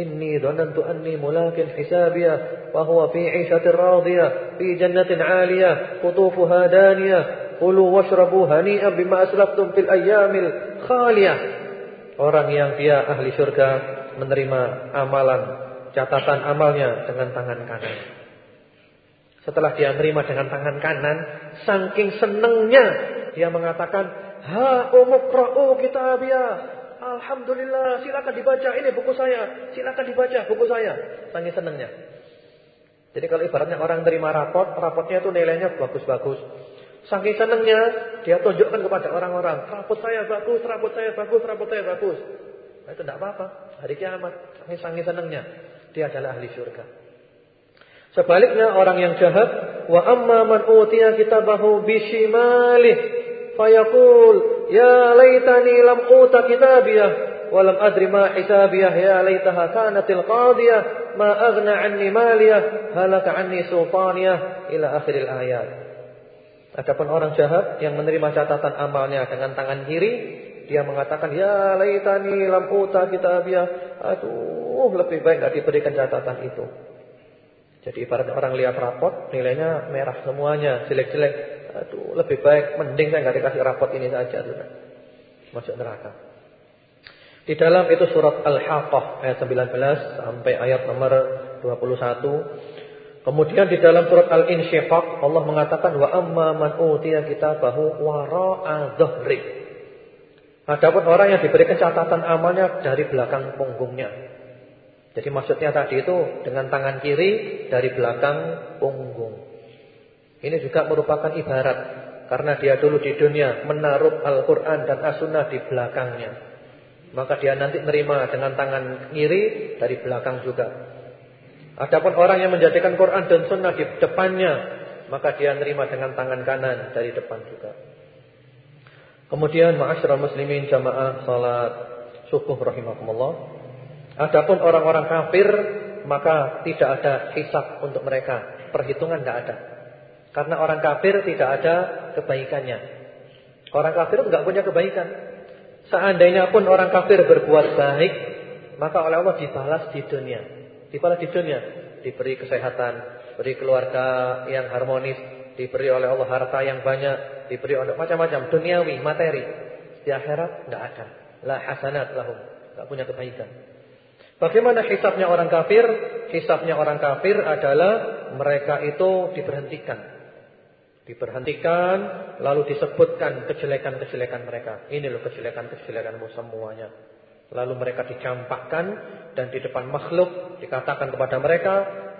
inni dhanantu anni mulakin hisabiyah wa huwa fi radiyah fi jannatin 'aliyah Kutufu daniyah kulu washrabu hani'ah bima aslaftum fil ayyamil khaliyah. Orang yang dia ahli syurga menerima amalan catatan amalnya dengan tangan kanan. Setelah dia menerima dengan tangan kanan, saking senengnya dia mengatakan, "Ha umukra'u kitabiyah." Alhamdulillah, silakan dibaca. Ini buku saya. Silakan dibaca buku saya. Sangat senangnya. Jadi kalau ibaratnya orang terima rapot, rapotnya itu nilainya bagus-bagus. Saking senangnya, dia tunjukkan kepada orang-orang, rapot saya bagus, rapot saya bagus, rapot saya bagus. Nah, itu tidak apa-apa. Hari kiamat, saking saking senangnya, dia adalah ahli surga. Sebaliknya orang yang jahat, wa amma man utiya kitabahu bishimalih fayaqul Ya laitani lam uta kitabiyah wa lam adri ma hisabiyah ya laitaha kanatil qadiyah ma aghna anni maliyah halaka anni sultaniyah ila akhiril ayat. Adapun orang jahat yang menerima catatan amalnya dengan tangan kiri, dia mengatakan, "Ya laitani lam uta kitabiyah." Aduh, lebih baik enggak diberikan catatan itu. Jadi ibarat orang lihat rapot, nilainya merah semuanya, jelek-jelek. Aduh, lebih baik mending saya nggak dikasih rapot ini saja sudah. Masuk neraka. Di dalam itu surat Al-Haqqah ayat 19 sampai ayat nomor 21. Kemudian di dalam surat Al-Insyiqaq Allah mengatakan wa amma man utiya kitabahu wara'a dhahri. Adapun orang yang diberikan catatan amalnya dari belakang punggungnya. Jadi maksudnya tadi itu dengan tangan kiri dari belakang punggung. Ini juga merupakan ibarat karena dia dulu di dunia menaruh Al-Qur'an dan As-Sunnah di belakangnya. Maka dia nanti menerima dengan tangan kiri dari belakang juga. Adapun orang yang menjadikan Quran dan Sunnah di depannya, maka dia menerima dengan tangan kanan dari depan juga. Kemudian ma'asyiral muslimin jamaah salat subuh rahimakumullah. Adapun orang-orang kafir maka tidak ada hisab untuk mereka, perhitungan tidak ada. Karena orang kafir tidak ada kebaikannya. Orang kafir tidak punya kebaikan. Seandainya pun orang kafir berbuat baik, maka oleh Allah dibalas di dunia. Dibalas di dunia, diberi kesehatan, beri keluarga yang harmonis, diberi oleh Allah harta yang banyak, diberi oleh macam-macam duniawi, materi. Di akhirat tidak ada. La hasanat lahum, tidak punya kebaikan. Bagaimana hisapnya orang kafir? Hisapnya orang kafir adalah mereka itu diberhentikan. Diberhentikan lalu disebutkan kejelekan-kejelekan mereka. Ini loh kejelekan-kejelekanmu semuanya. Lalu mereka dicampakkan dan di depan makhluk dikatakan kepada mereka,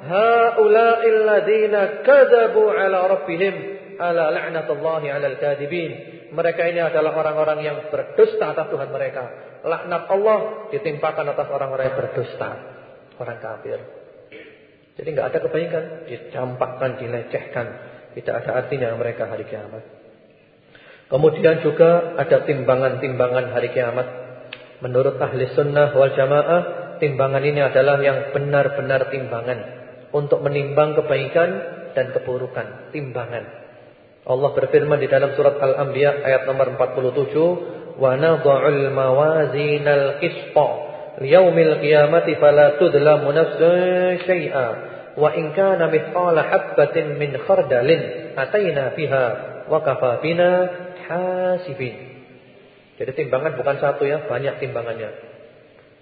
haula'il ladzina kadzabu 'ala rabbihim ala la'natullahi 'alal kadibin. Mereka ini adalah orang-orang yang berdusta atas Tuhan mereka. Laknat Allah ditimpakan atas orang-orang yang berdusta, orang kafir. Jadi enggak ada kebaikan, dicampakkan, dilecehkan, tidak ada artinya mereka hari kiamat. Kemudian juga ada timbangan-timbangan hari kiamat. Menurut ahli sunnah wal jamaah, timbangan ini adalah yang benar-benar timbangan untuk menimbang kebaikan dan keburukan, timbangan. Allah berfirman di dalam surat Al-Anbiya ayat nomor 47, "Wa nadha'ul mawazinal qisṭa liyaumil qiyamati fala tudlamu nafsun syai'a wa in kana mithqala habatin min khardalin ataina biha wa kafa bina hasibin." Jadi timbangan bukan satu ya, banyak timbangannya.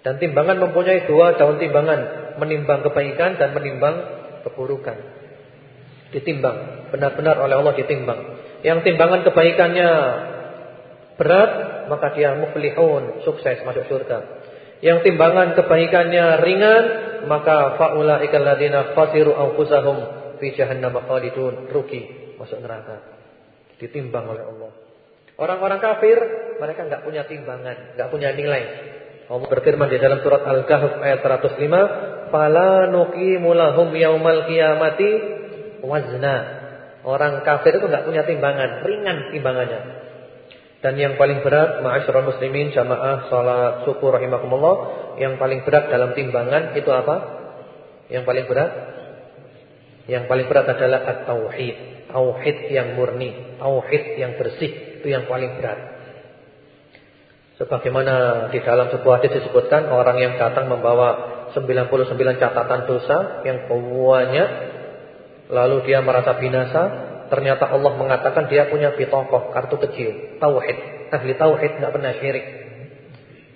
Dan timbangan mempunyai dua daun timbangan. Menimbang kebaikan dan menimbang keburukan. Ditimbang. Benar-benar oleh Allah ditimbang. Yang timbangan kebaikannya berat, maka dia muflihun. Sukses masuk surga. Yang timbangan kebaikannya ringan, maka faulaikal ladina khasiru anfusahum fi jahannam khalidun. Rugi masuk neraka. Ditimbang oleh Allah. Orang-orang kafir mereka enggak punya timbangan, enggak punya nilai. Allah berfirman di dalam surat Al-Kahf ayat 105, "Fala nuqimu lahum yaumal qiyamati wazna." Orang kafir itu enggak punya timbangan, ringan timbangannya. Dan yang paling berat, ma'asyiral muslimin jamaah salat syukur rahimakumullah, yang paling berat dalam timbangan itu apa? Yang paling berat? Yang paling berat adalah at-tauhid. Tauhid yang murni, tauhid yang bersih, itu yang paling berat. Sebagaimana di dalam sebuah hadis disebutkan orang yang datang membawa 99 catatan dosa yang banyak lalu dia merasa binasa, ternyata Allah mengatakan dia punya bitokoh, kartu kecil, tauhid. Ahli tauhid enggak pernah syirik.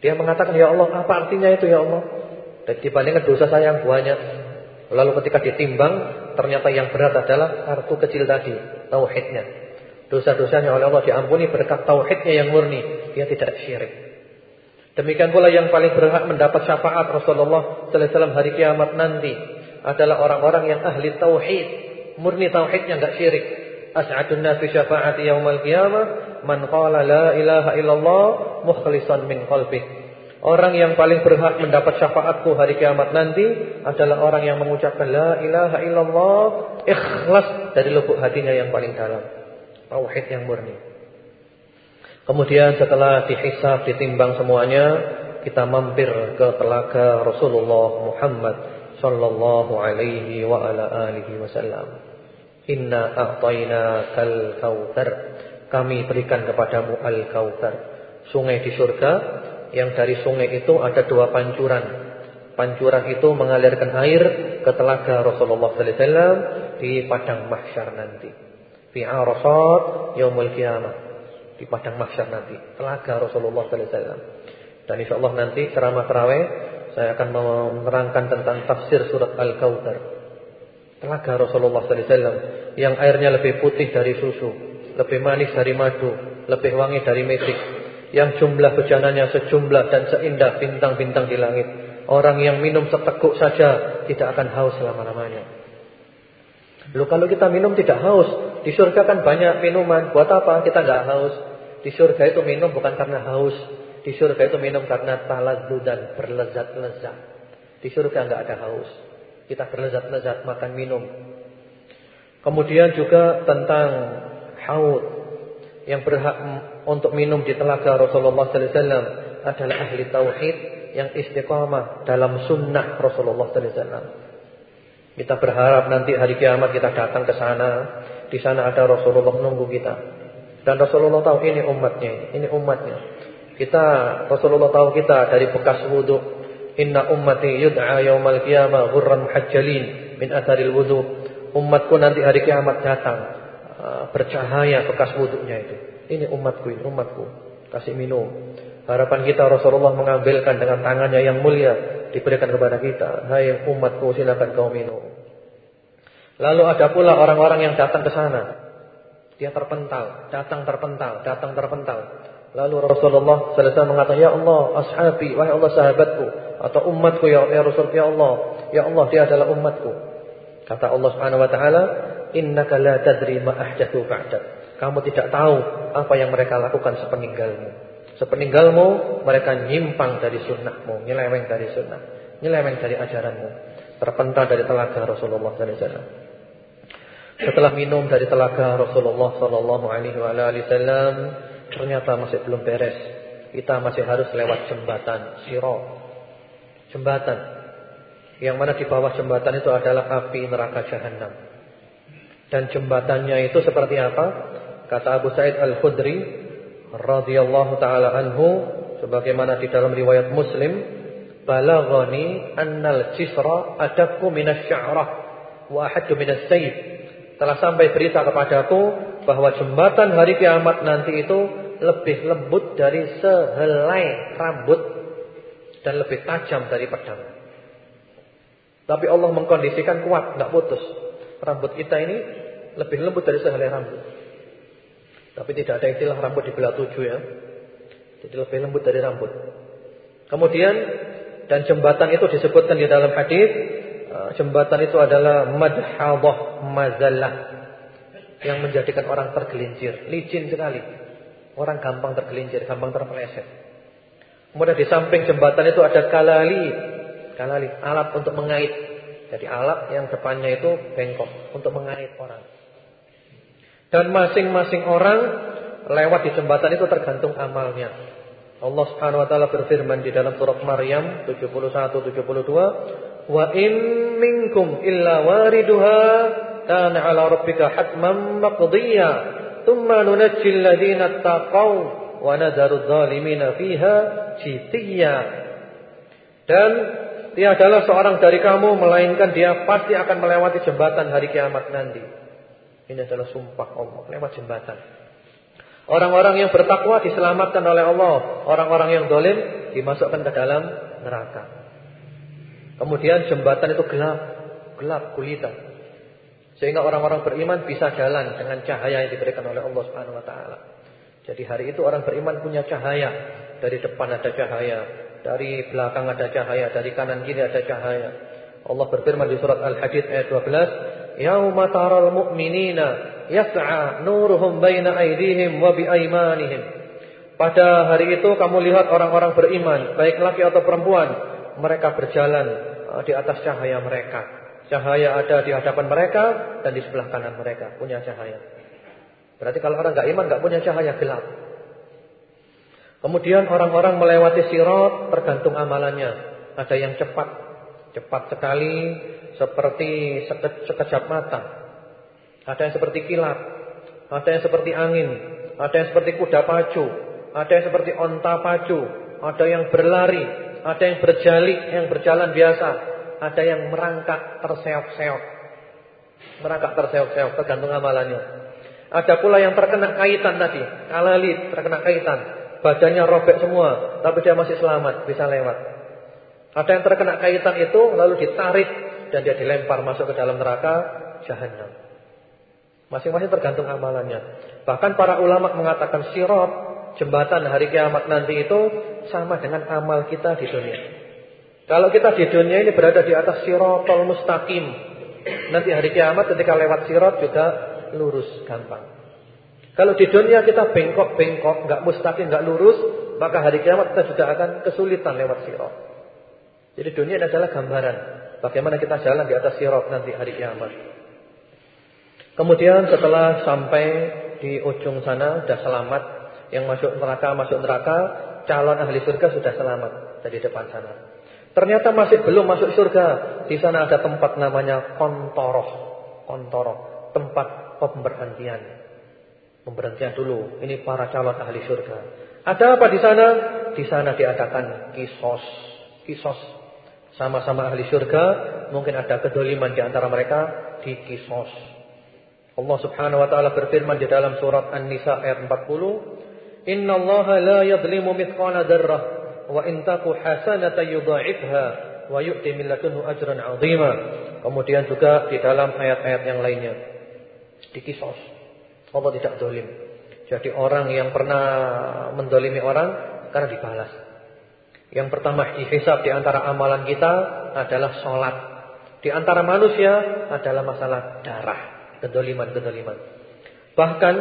Dia mengatakan, "Ya Allah, apa artinya itu ya Allah?" Dan dibandingkan dosa saya yang banyak. Lalu ketika ditimbang, ternyata yang berat adalah kartu kecil tadi, tauhidnya. Dosa-dosanya oleh Allah diampuni berkat tauhidnya yang murni. Dia tidak syirik. Demikian pula yang paling berhak mendapat syafaat Rasulullah sallallahu alaihi wasallam hari kiamat nanti adalah orang-orang yang ahli tauhid, murni tauhidnya enggak syirik. As'adun nasi syafaati yaumal qiyamah man qala la ilaha illallah mukhlishan min qalbih. Orang yang paling berhak mendapat syafaatku hari kiamat nanti adalah orang yang mengucapkan la ilaha illallah ikhlas dari lubuk hatinya yang paling dalam tauhid yang murni. Kemudian setelah dihisab, ditimbang semuanya, kita mampir ke telaga Rasulullah Muhammad sallallahu alaihi wa ala alihi wasallam. Inna a'tayna kal kautsar. Kami berikan kepadamu al-kautsar. Sungai di surga yang dari sungai itu ada dua pancuran. Pancuran itu mengalirkan air ke telaga Rasulullah sallallahu alaihi wasallam di padang mahsyar nanti fi arasat yaumul qiyamah. Di padang mahsyar nanti. Telaga Rasulullah sallallahu alaihi wasallam. Dan insyaallah nanti ceramah tarawih saya akan menerangkan tentang tafsir surat Al-Kautsar. Telaga Rasulullah sallallahu alaihi wasallam yang airnya lebih putih dari susu lebih manis dari madu lebih wangi dari mesik yang jumlah bejananya sejumlah dan seindah bintang-bintang di langit. Orang yang minum seteguk saja tidak akan haus selama-lamanya Loh kalau kita minum tidak haus, di surga kan banyak minuman. Buat apa? Kita nggak haus. Di surga itu minum bukan karena haus. Di surga itu minum karena taladdu dan berlezat-lezat. Di surga nggak ada haus. Kita berlezat-lezat makan minum. Kemudian juga tentang haud yang berhak untuk minum di telaga Rasulullah wasallam adalah ahli tauhid yang istiqamah dalam sunnah Rasulullah wasallam. Kita berharap nanti hari kiamat kita datang ke sana, di sana ada Rasulullah menunggu kita. Dan Rasulullah tahu ini umatnya, ini umatnya. Kita Rasulullah tahu kita dari bekas wudhu. Inna ummati yud'a yaumal qiyamah ghurran muhajjalin min atharil wudhu. Umatku nanti hari kiamat datang uh, bercahaya bekas wudhunya itu. Ini umatku, ini umatku. Kasih minum. Harapan kita Rasulullah mengambilkan dengan tangannya yang mulia diberikan kepada kita. Hai umatku silakan kau minum. Lalu ada pula orang-orang yang datang ke sana. Dia terpental, datang terpental, datang terpental. Lalu Rasulullah SAW mengatakan, Ya Allah, ashabi, wahai Allah sahabatku. Atau umatku, ya, ya Rasul, ya Allah. Ya Allah, dia adalah umatku. Kata Allah Subhanahu Wa Taala, Innaka la tadri ma ahjatu ba'dak. Kamu tidak tahu apa yang mereka lakukan sepeninggalmu. Sepeninggalmu, mereka nyimpang dari sunnahmu, nyeleweng dari sunnah, nyeleweng dari ajaranmu, terpental dari telaga Rasulullah SAW. Setelah minum dari telaga Rasulullah sallallahu alaihi wasallam, ternyata masih belum beres. Kita masih harus lewat jembatan Sirat. Jembatan yang mana di bawah jembatan itu adalah api neraka jahanam. Dan jembatannya itu seperti apa? Kata Abu Sa'id Al-Khudri radhiyallahu taala anhu sebagaimana di dalam riwayat Muslim, balaghani annal jisra adakku minasy sya'rah wa ahaddu minas sayf telah sampai berita kepadaku bahwa jembatan hari kiamat nanti itu lebih lembut dari sehelai rambut dan lebih tajam dari pedang. Tapi Allah mengkondisikan kuat, tidak putus. Rambut kita ini lebih lembut dari sehelai rambut. Tapi tidak ada istilah rambut di belah tujuh ya. Jadi lebih lembut dari rambut. Kemudian dan jembatan itu disebutkan di dalam hadis Eh, jembatan itu adalah madhadah mazallah yang menjadikan orang tergelincir, licin sekali. Orang gampang tergelincir, gampang terpeleset. Kemudian di samping jembatan itu ada kalali, kalali alat untuk mengait. Jadi alat yang depannya itu bengkok untuk mengait orang. Dan masing-masing orang lewat di jembatan itu tergantung amalnya. Allah Subhanahu wa taala berfirman di dalam surat Maryam 71 72 Wa in minkum illa wariduha kana 'ala rabbika hatman maqdiya. Thumma nunajjil ladina taqaw wa nadharu adh-dhalimina fiha jithiya. Dan tiadalah seorang dari kamu melainkan dia pasti akan melewati jembatan hari kiamat nanti. Ini adalah sumpah Allah lewat jembatan. Orang-orang yang bertakwa diselamatkan oleh Allah. Orang-orang yang dolim dimasukkan ke dalam neraka. Kemudian jembatan itu gelap, gelap gulita. Sehingga orang-orang beriman bisa jalan dengan cahaya yang diberikan oleh Allah Subhanahu wa taala. Jadi hari itu orang beriman punya cahaya. Dari depan ada cahaya, dari belakang ada cahaya, dari kanan kiri ada cahaya. Allah berfirman di surat Al-Hadid ayat 12, "Yauma taral mu'minina yas'a nuruhum baina aydihim wa bi aymanihim." Pada hari itu kamu lihat orang-orang beriman, baik laki atau perempuan, mereka berjalan Eh, di atas cahaya mereka. Cahaya ada di hadapan mereka dan di sebelah kanan mereka punya cahaya. Berarti kalau orang nggak iman nggak punya cahaya gelap. Kemudian orang-orang melewati sirat tergantung amalannya. Ada yang cepat, cepat sekali seperti sekejap mata. Ada yang seperti kilat, ada yang seperti angin, ada yang seperti kuda pacu, ada yang seperti onta pacu, ada yang berlari, ada yang berjalik, yang berjalan biasa, ada yang merangkak terseok-seok. Merangkak terseok-seok tergantung amalannya. Ada pula yang terkena kaitan tadi, kalalit terkena kaitan, badannya robek semua, tapi dia masih selamat, bisa lewat. Ada yang terkena kaitan itu lalu ditarik dan dia dilempar masuk ke dalam neraka jahanam. Masing-masing tergantung amalannya. Bahkan para ulama mengatakan sirat jembatan hari kiamat nanti itu sama dengan amal kita di dunia. Kalau kita di dunia ini berada di atas sirotol mustaqim. Nanti hari kiamat ketika lewat sirot juga lurus, gampang. Kalau di dunia kita bengkok-bengkok, nggak mustaqim, nggak lurus, maka hari kiamat kita juga akan kesulitan lewat sirot. Jadi dunia ini adalah gambaran bagaimana kita jalan di atas sirot nanti hari kiamat. Kemudian setelah sampai di ujung sana sudah selamat, yang masuk neraka masuk neraka, calon ahli surga sudah selamat dari depan sana. Ternyata masih belum masuk surga. Di sana ada tempat namanya kontoroh, kontoroh, tempat pemberhentian. Pemberhentian dulu. Ini para calon ahli surga. Ada apa di sana? Di sana diadakan kisos, kisos. Sama-sama ahli surga, mungkin ada kedoliman di antara mereka di kisos. Allah Subhanahu wa taala berfirman di dalam surat An-Nisa ayat 40, "Inna la yadhlimu mithqala dzarrah wa in taku hasanatan yudha'ifha wa yu'ti min ladunhu ajran 'azima." Kemudian juga di dalam ayat-ayat yang lainnya dikisos. Allah tidak dolim. Jadi orang yang pernah mendolimi orang karena dibalas. Yang pertama dihisab di antara amalan kita adalah sholat. Di antara manusia adalah masalah darah, kedoliman-kedoliman. Bahkan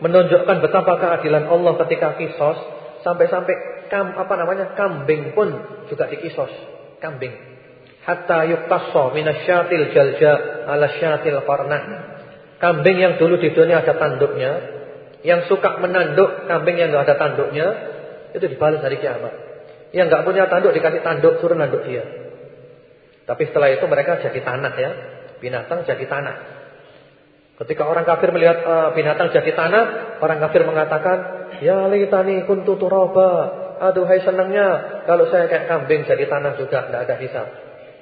menunjukkan betapa keadilan Allah ketika kisos sampai-sampai kam apa namanya kambing pun juga dikisos, kambing. Hatta yuqtassa minasyatil jalja ala syatil farnah. Kambing yang dulu di dunia ada tanduknya, yang suka menanduk kambing yang enggak ada tanduknya, itu dibalas hari kiamat. Yang nggak punya tanduk dikasih tanduk, suruh nanduk dia. Tapi setelah itu mereka jadi tanah ya. Binatang jadi tanah. Ketika orang kafir melihat uh, binatang jadi tanah, orang kafir mengatakan, "Ya litani kuntu turaba." Aduhai senangnya kalau saya kayak kambing jadi tanah juga, tidak ada hisab.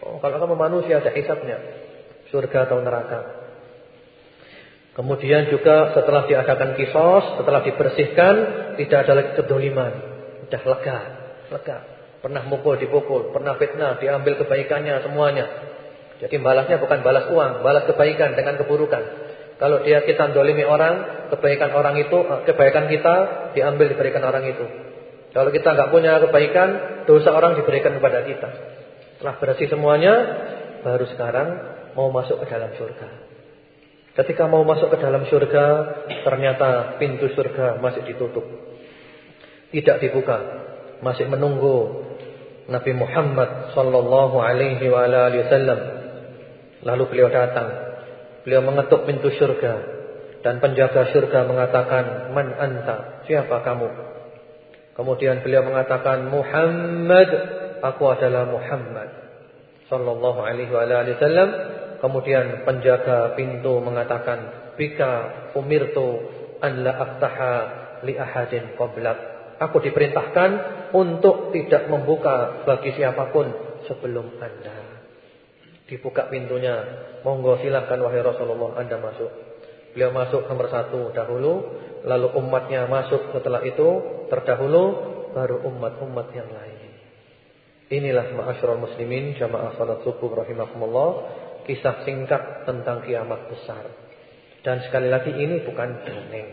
Oh, kalau kamu manusia ada hisabnya. Surga atau neraka. Kemudian juga setelah diadakan kisos, setelah dibersihkan, tidak ada lagi kedoliman. Sudah lega lega. Pernah mukul dipukul, pernah fitnah diambil kebaikannya semuanya. Jadi balasnya bukan balas uang, balas kebaikan dengan keburukan. Kalau dia kita dolimi orang, kebaikan orang itu, eh, kebaikan kita diambil diberikan orang itu. Kalau kita nggak punya kebaikan, dosa orang diberikan kepada kita. Setelah bersih semuanya, baru sekarang mau masuk ke dalam surga. Ketika mau masuk ke dalam surga, ternyata pintu surga masih ditutup. Tidak dibuka masih menunggu Nabi Muhammad sallallahu alaihi wa alihi wasallam. Lalu beliau datang. Beliau mengetuk pintu surga dan penjaga surga mengatakan, "Man anta? Siapa kamu?" Kemudian beliau mengatakan, "Muhammad, aku adalah Muhammad." Sallallahu alaihi wa alihi wasallam. Kemudian penjaga pintu mengatakan, "Bika umirtu an la aftaha li ahadin qablak." Aku diperintahkan untuk tidak membuka bagi siapa pun sebelum Anda. Dibuka pintunya. Monggo silahkan wahai Rasulullah Anda masuk. Beliau masuk nomor satu dahulu. Lalu umatnya masuk setelah itu. Terdahulu. Baru umat-umat yang lain. Inilah ma'asyurul muslimin. Jamaah salat subuh rahimahumullah. Kisah singkat tentang kiamat besar. Dan sekali lagi ini bukan dongeng.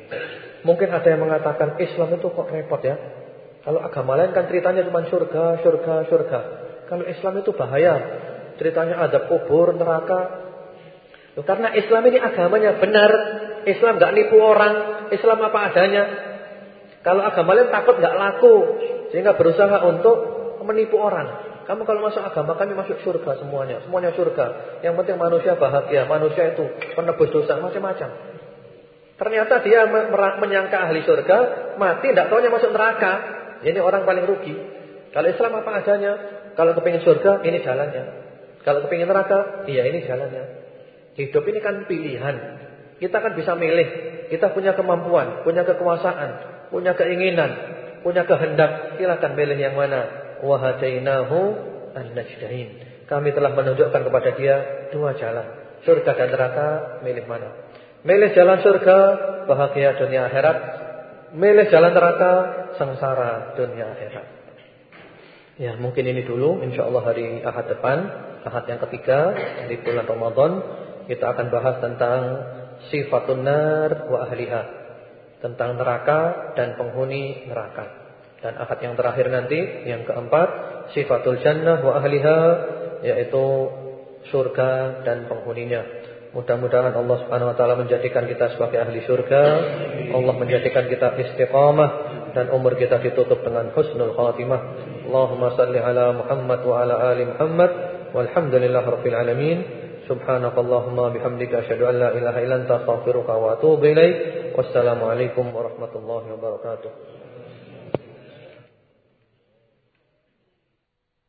Mungkin ada yang mengatakan Islam itu kok repot ya. Kalau agama lain kan ceritanya cuma surga, surga, surga. Kalau Islam itu bahaya. Ceritanya ada kubur, neraka. Loh, karena Islam ini agamanya benar. Islam nggak nipu orang. Islam apa adanya. Kalau agama lain takut nggak laku. Sehingga berusaha untuk menipu orang. Kamu kalau masuk agama kami masuk surga semuanya. Semuanya surga. Yang penting manusia bahagia. Manusia itu penebus dosa macam-macam. Ternyata dia menyangka ahli surga, mati tidak tahunya masuk neraka. Ini orang paling rugi. Kalau Islam apa adanya? Kalau kepingin surga, ini jalannya. Kalau kepingin neraka, iya ini jalannya. Hidup ini kan pilihan. Kita kan bisa milih. Kita punya kemampuan, punya kekuasaan, punya keinginan, punya kehendak. Silakan milih yang mana. Wahadainahu an-najdain. Kami telah menunjukkan kepada dia dua jalan. Surga dan neraka, milih mana? Milih jalan surga, bahagia dunia akhirat. Milih jalan neraka, sengsara dunia akhirat. Ya, mungkin ini dulu. Insya Allah hari Ahad depan, Ahad yang ketiga di bulan Ramadan, kita akan bahas tentang sifatun nar wa ahliha. Tentang neraka dan penghuni neraka. Dan Ahad yang terakhir nanti, yang keempat, sifatul jannah wa ahliha, yaitu surga dan penghuninya. Mudah-mudahan Allah Subhanahu wa taala menjadikan kita sebagai ahli surga, Allah menjadikan kita istiqamah dan umur kita ditutup dengan husnul khatimah. Allahumma salli ala Muhammad wa ala ali Muhammad walhamdulillahirabbil alamin. Subhanakallahumma bihamdika asyhadu an la ilaha illa anta astaghfiruka wa atubu ilaik. Wassalamualaikum warahmatullahi wabarakatuh.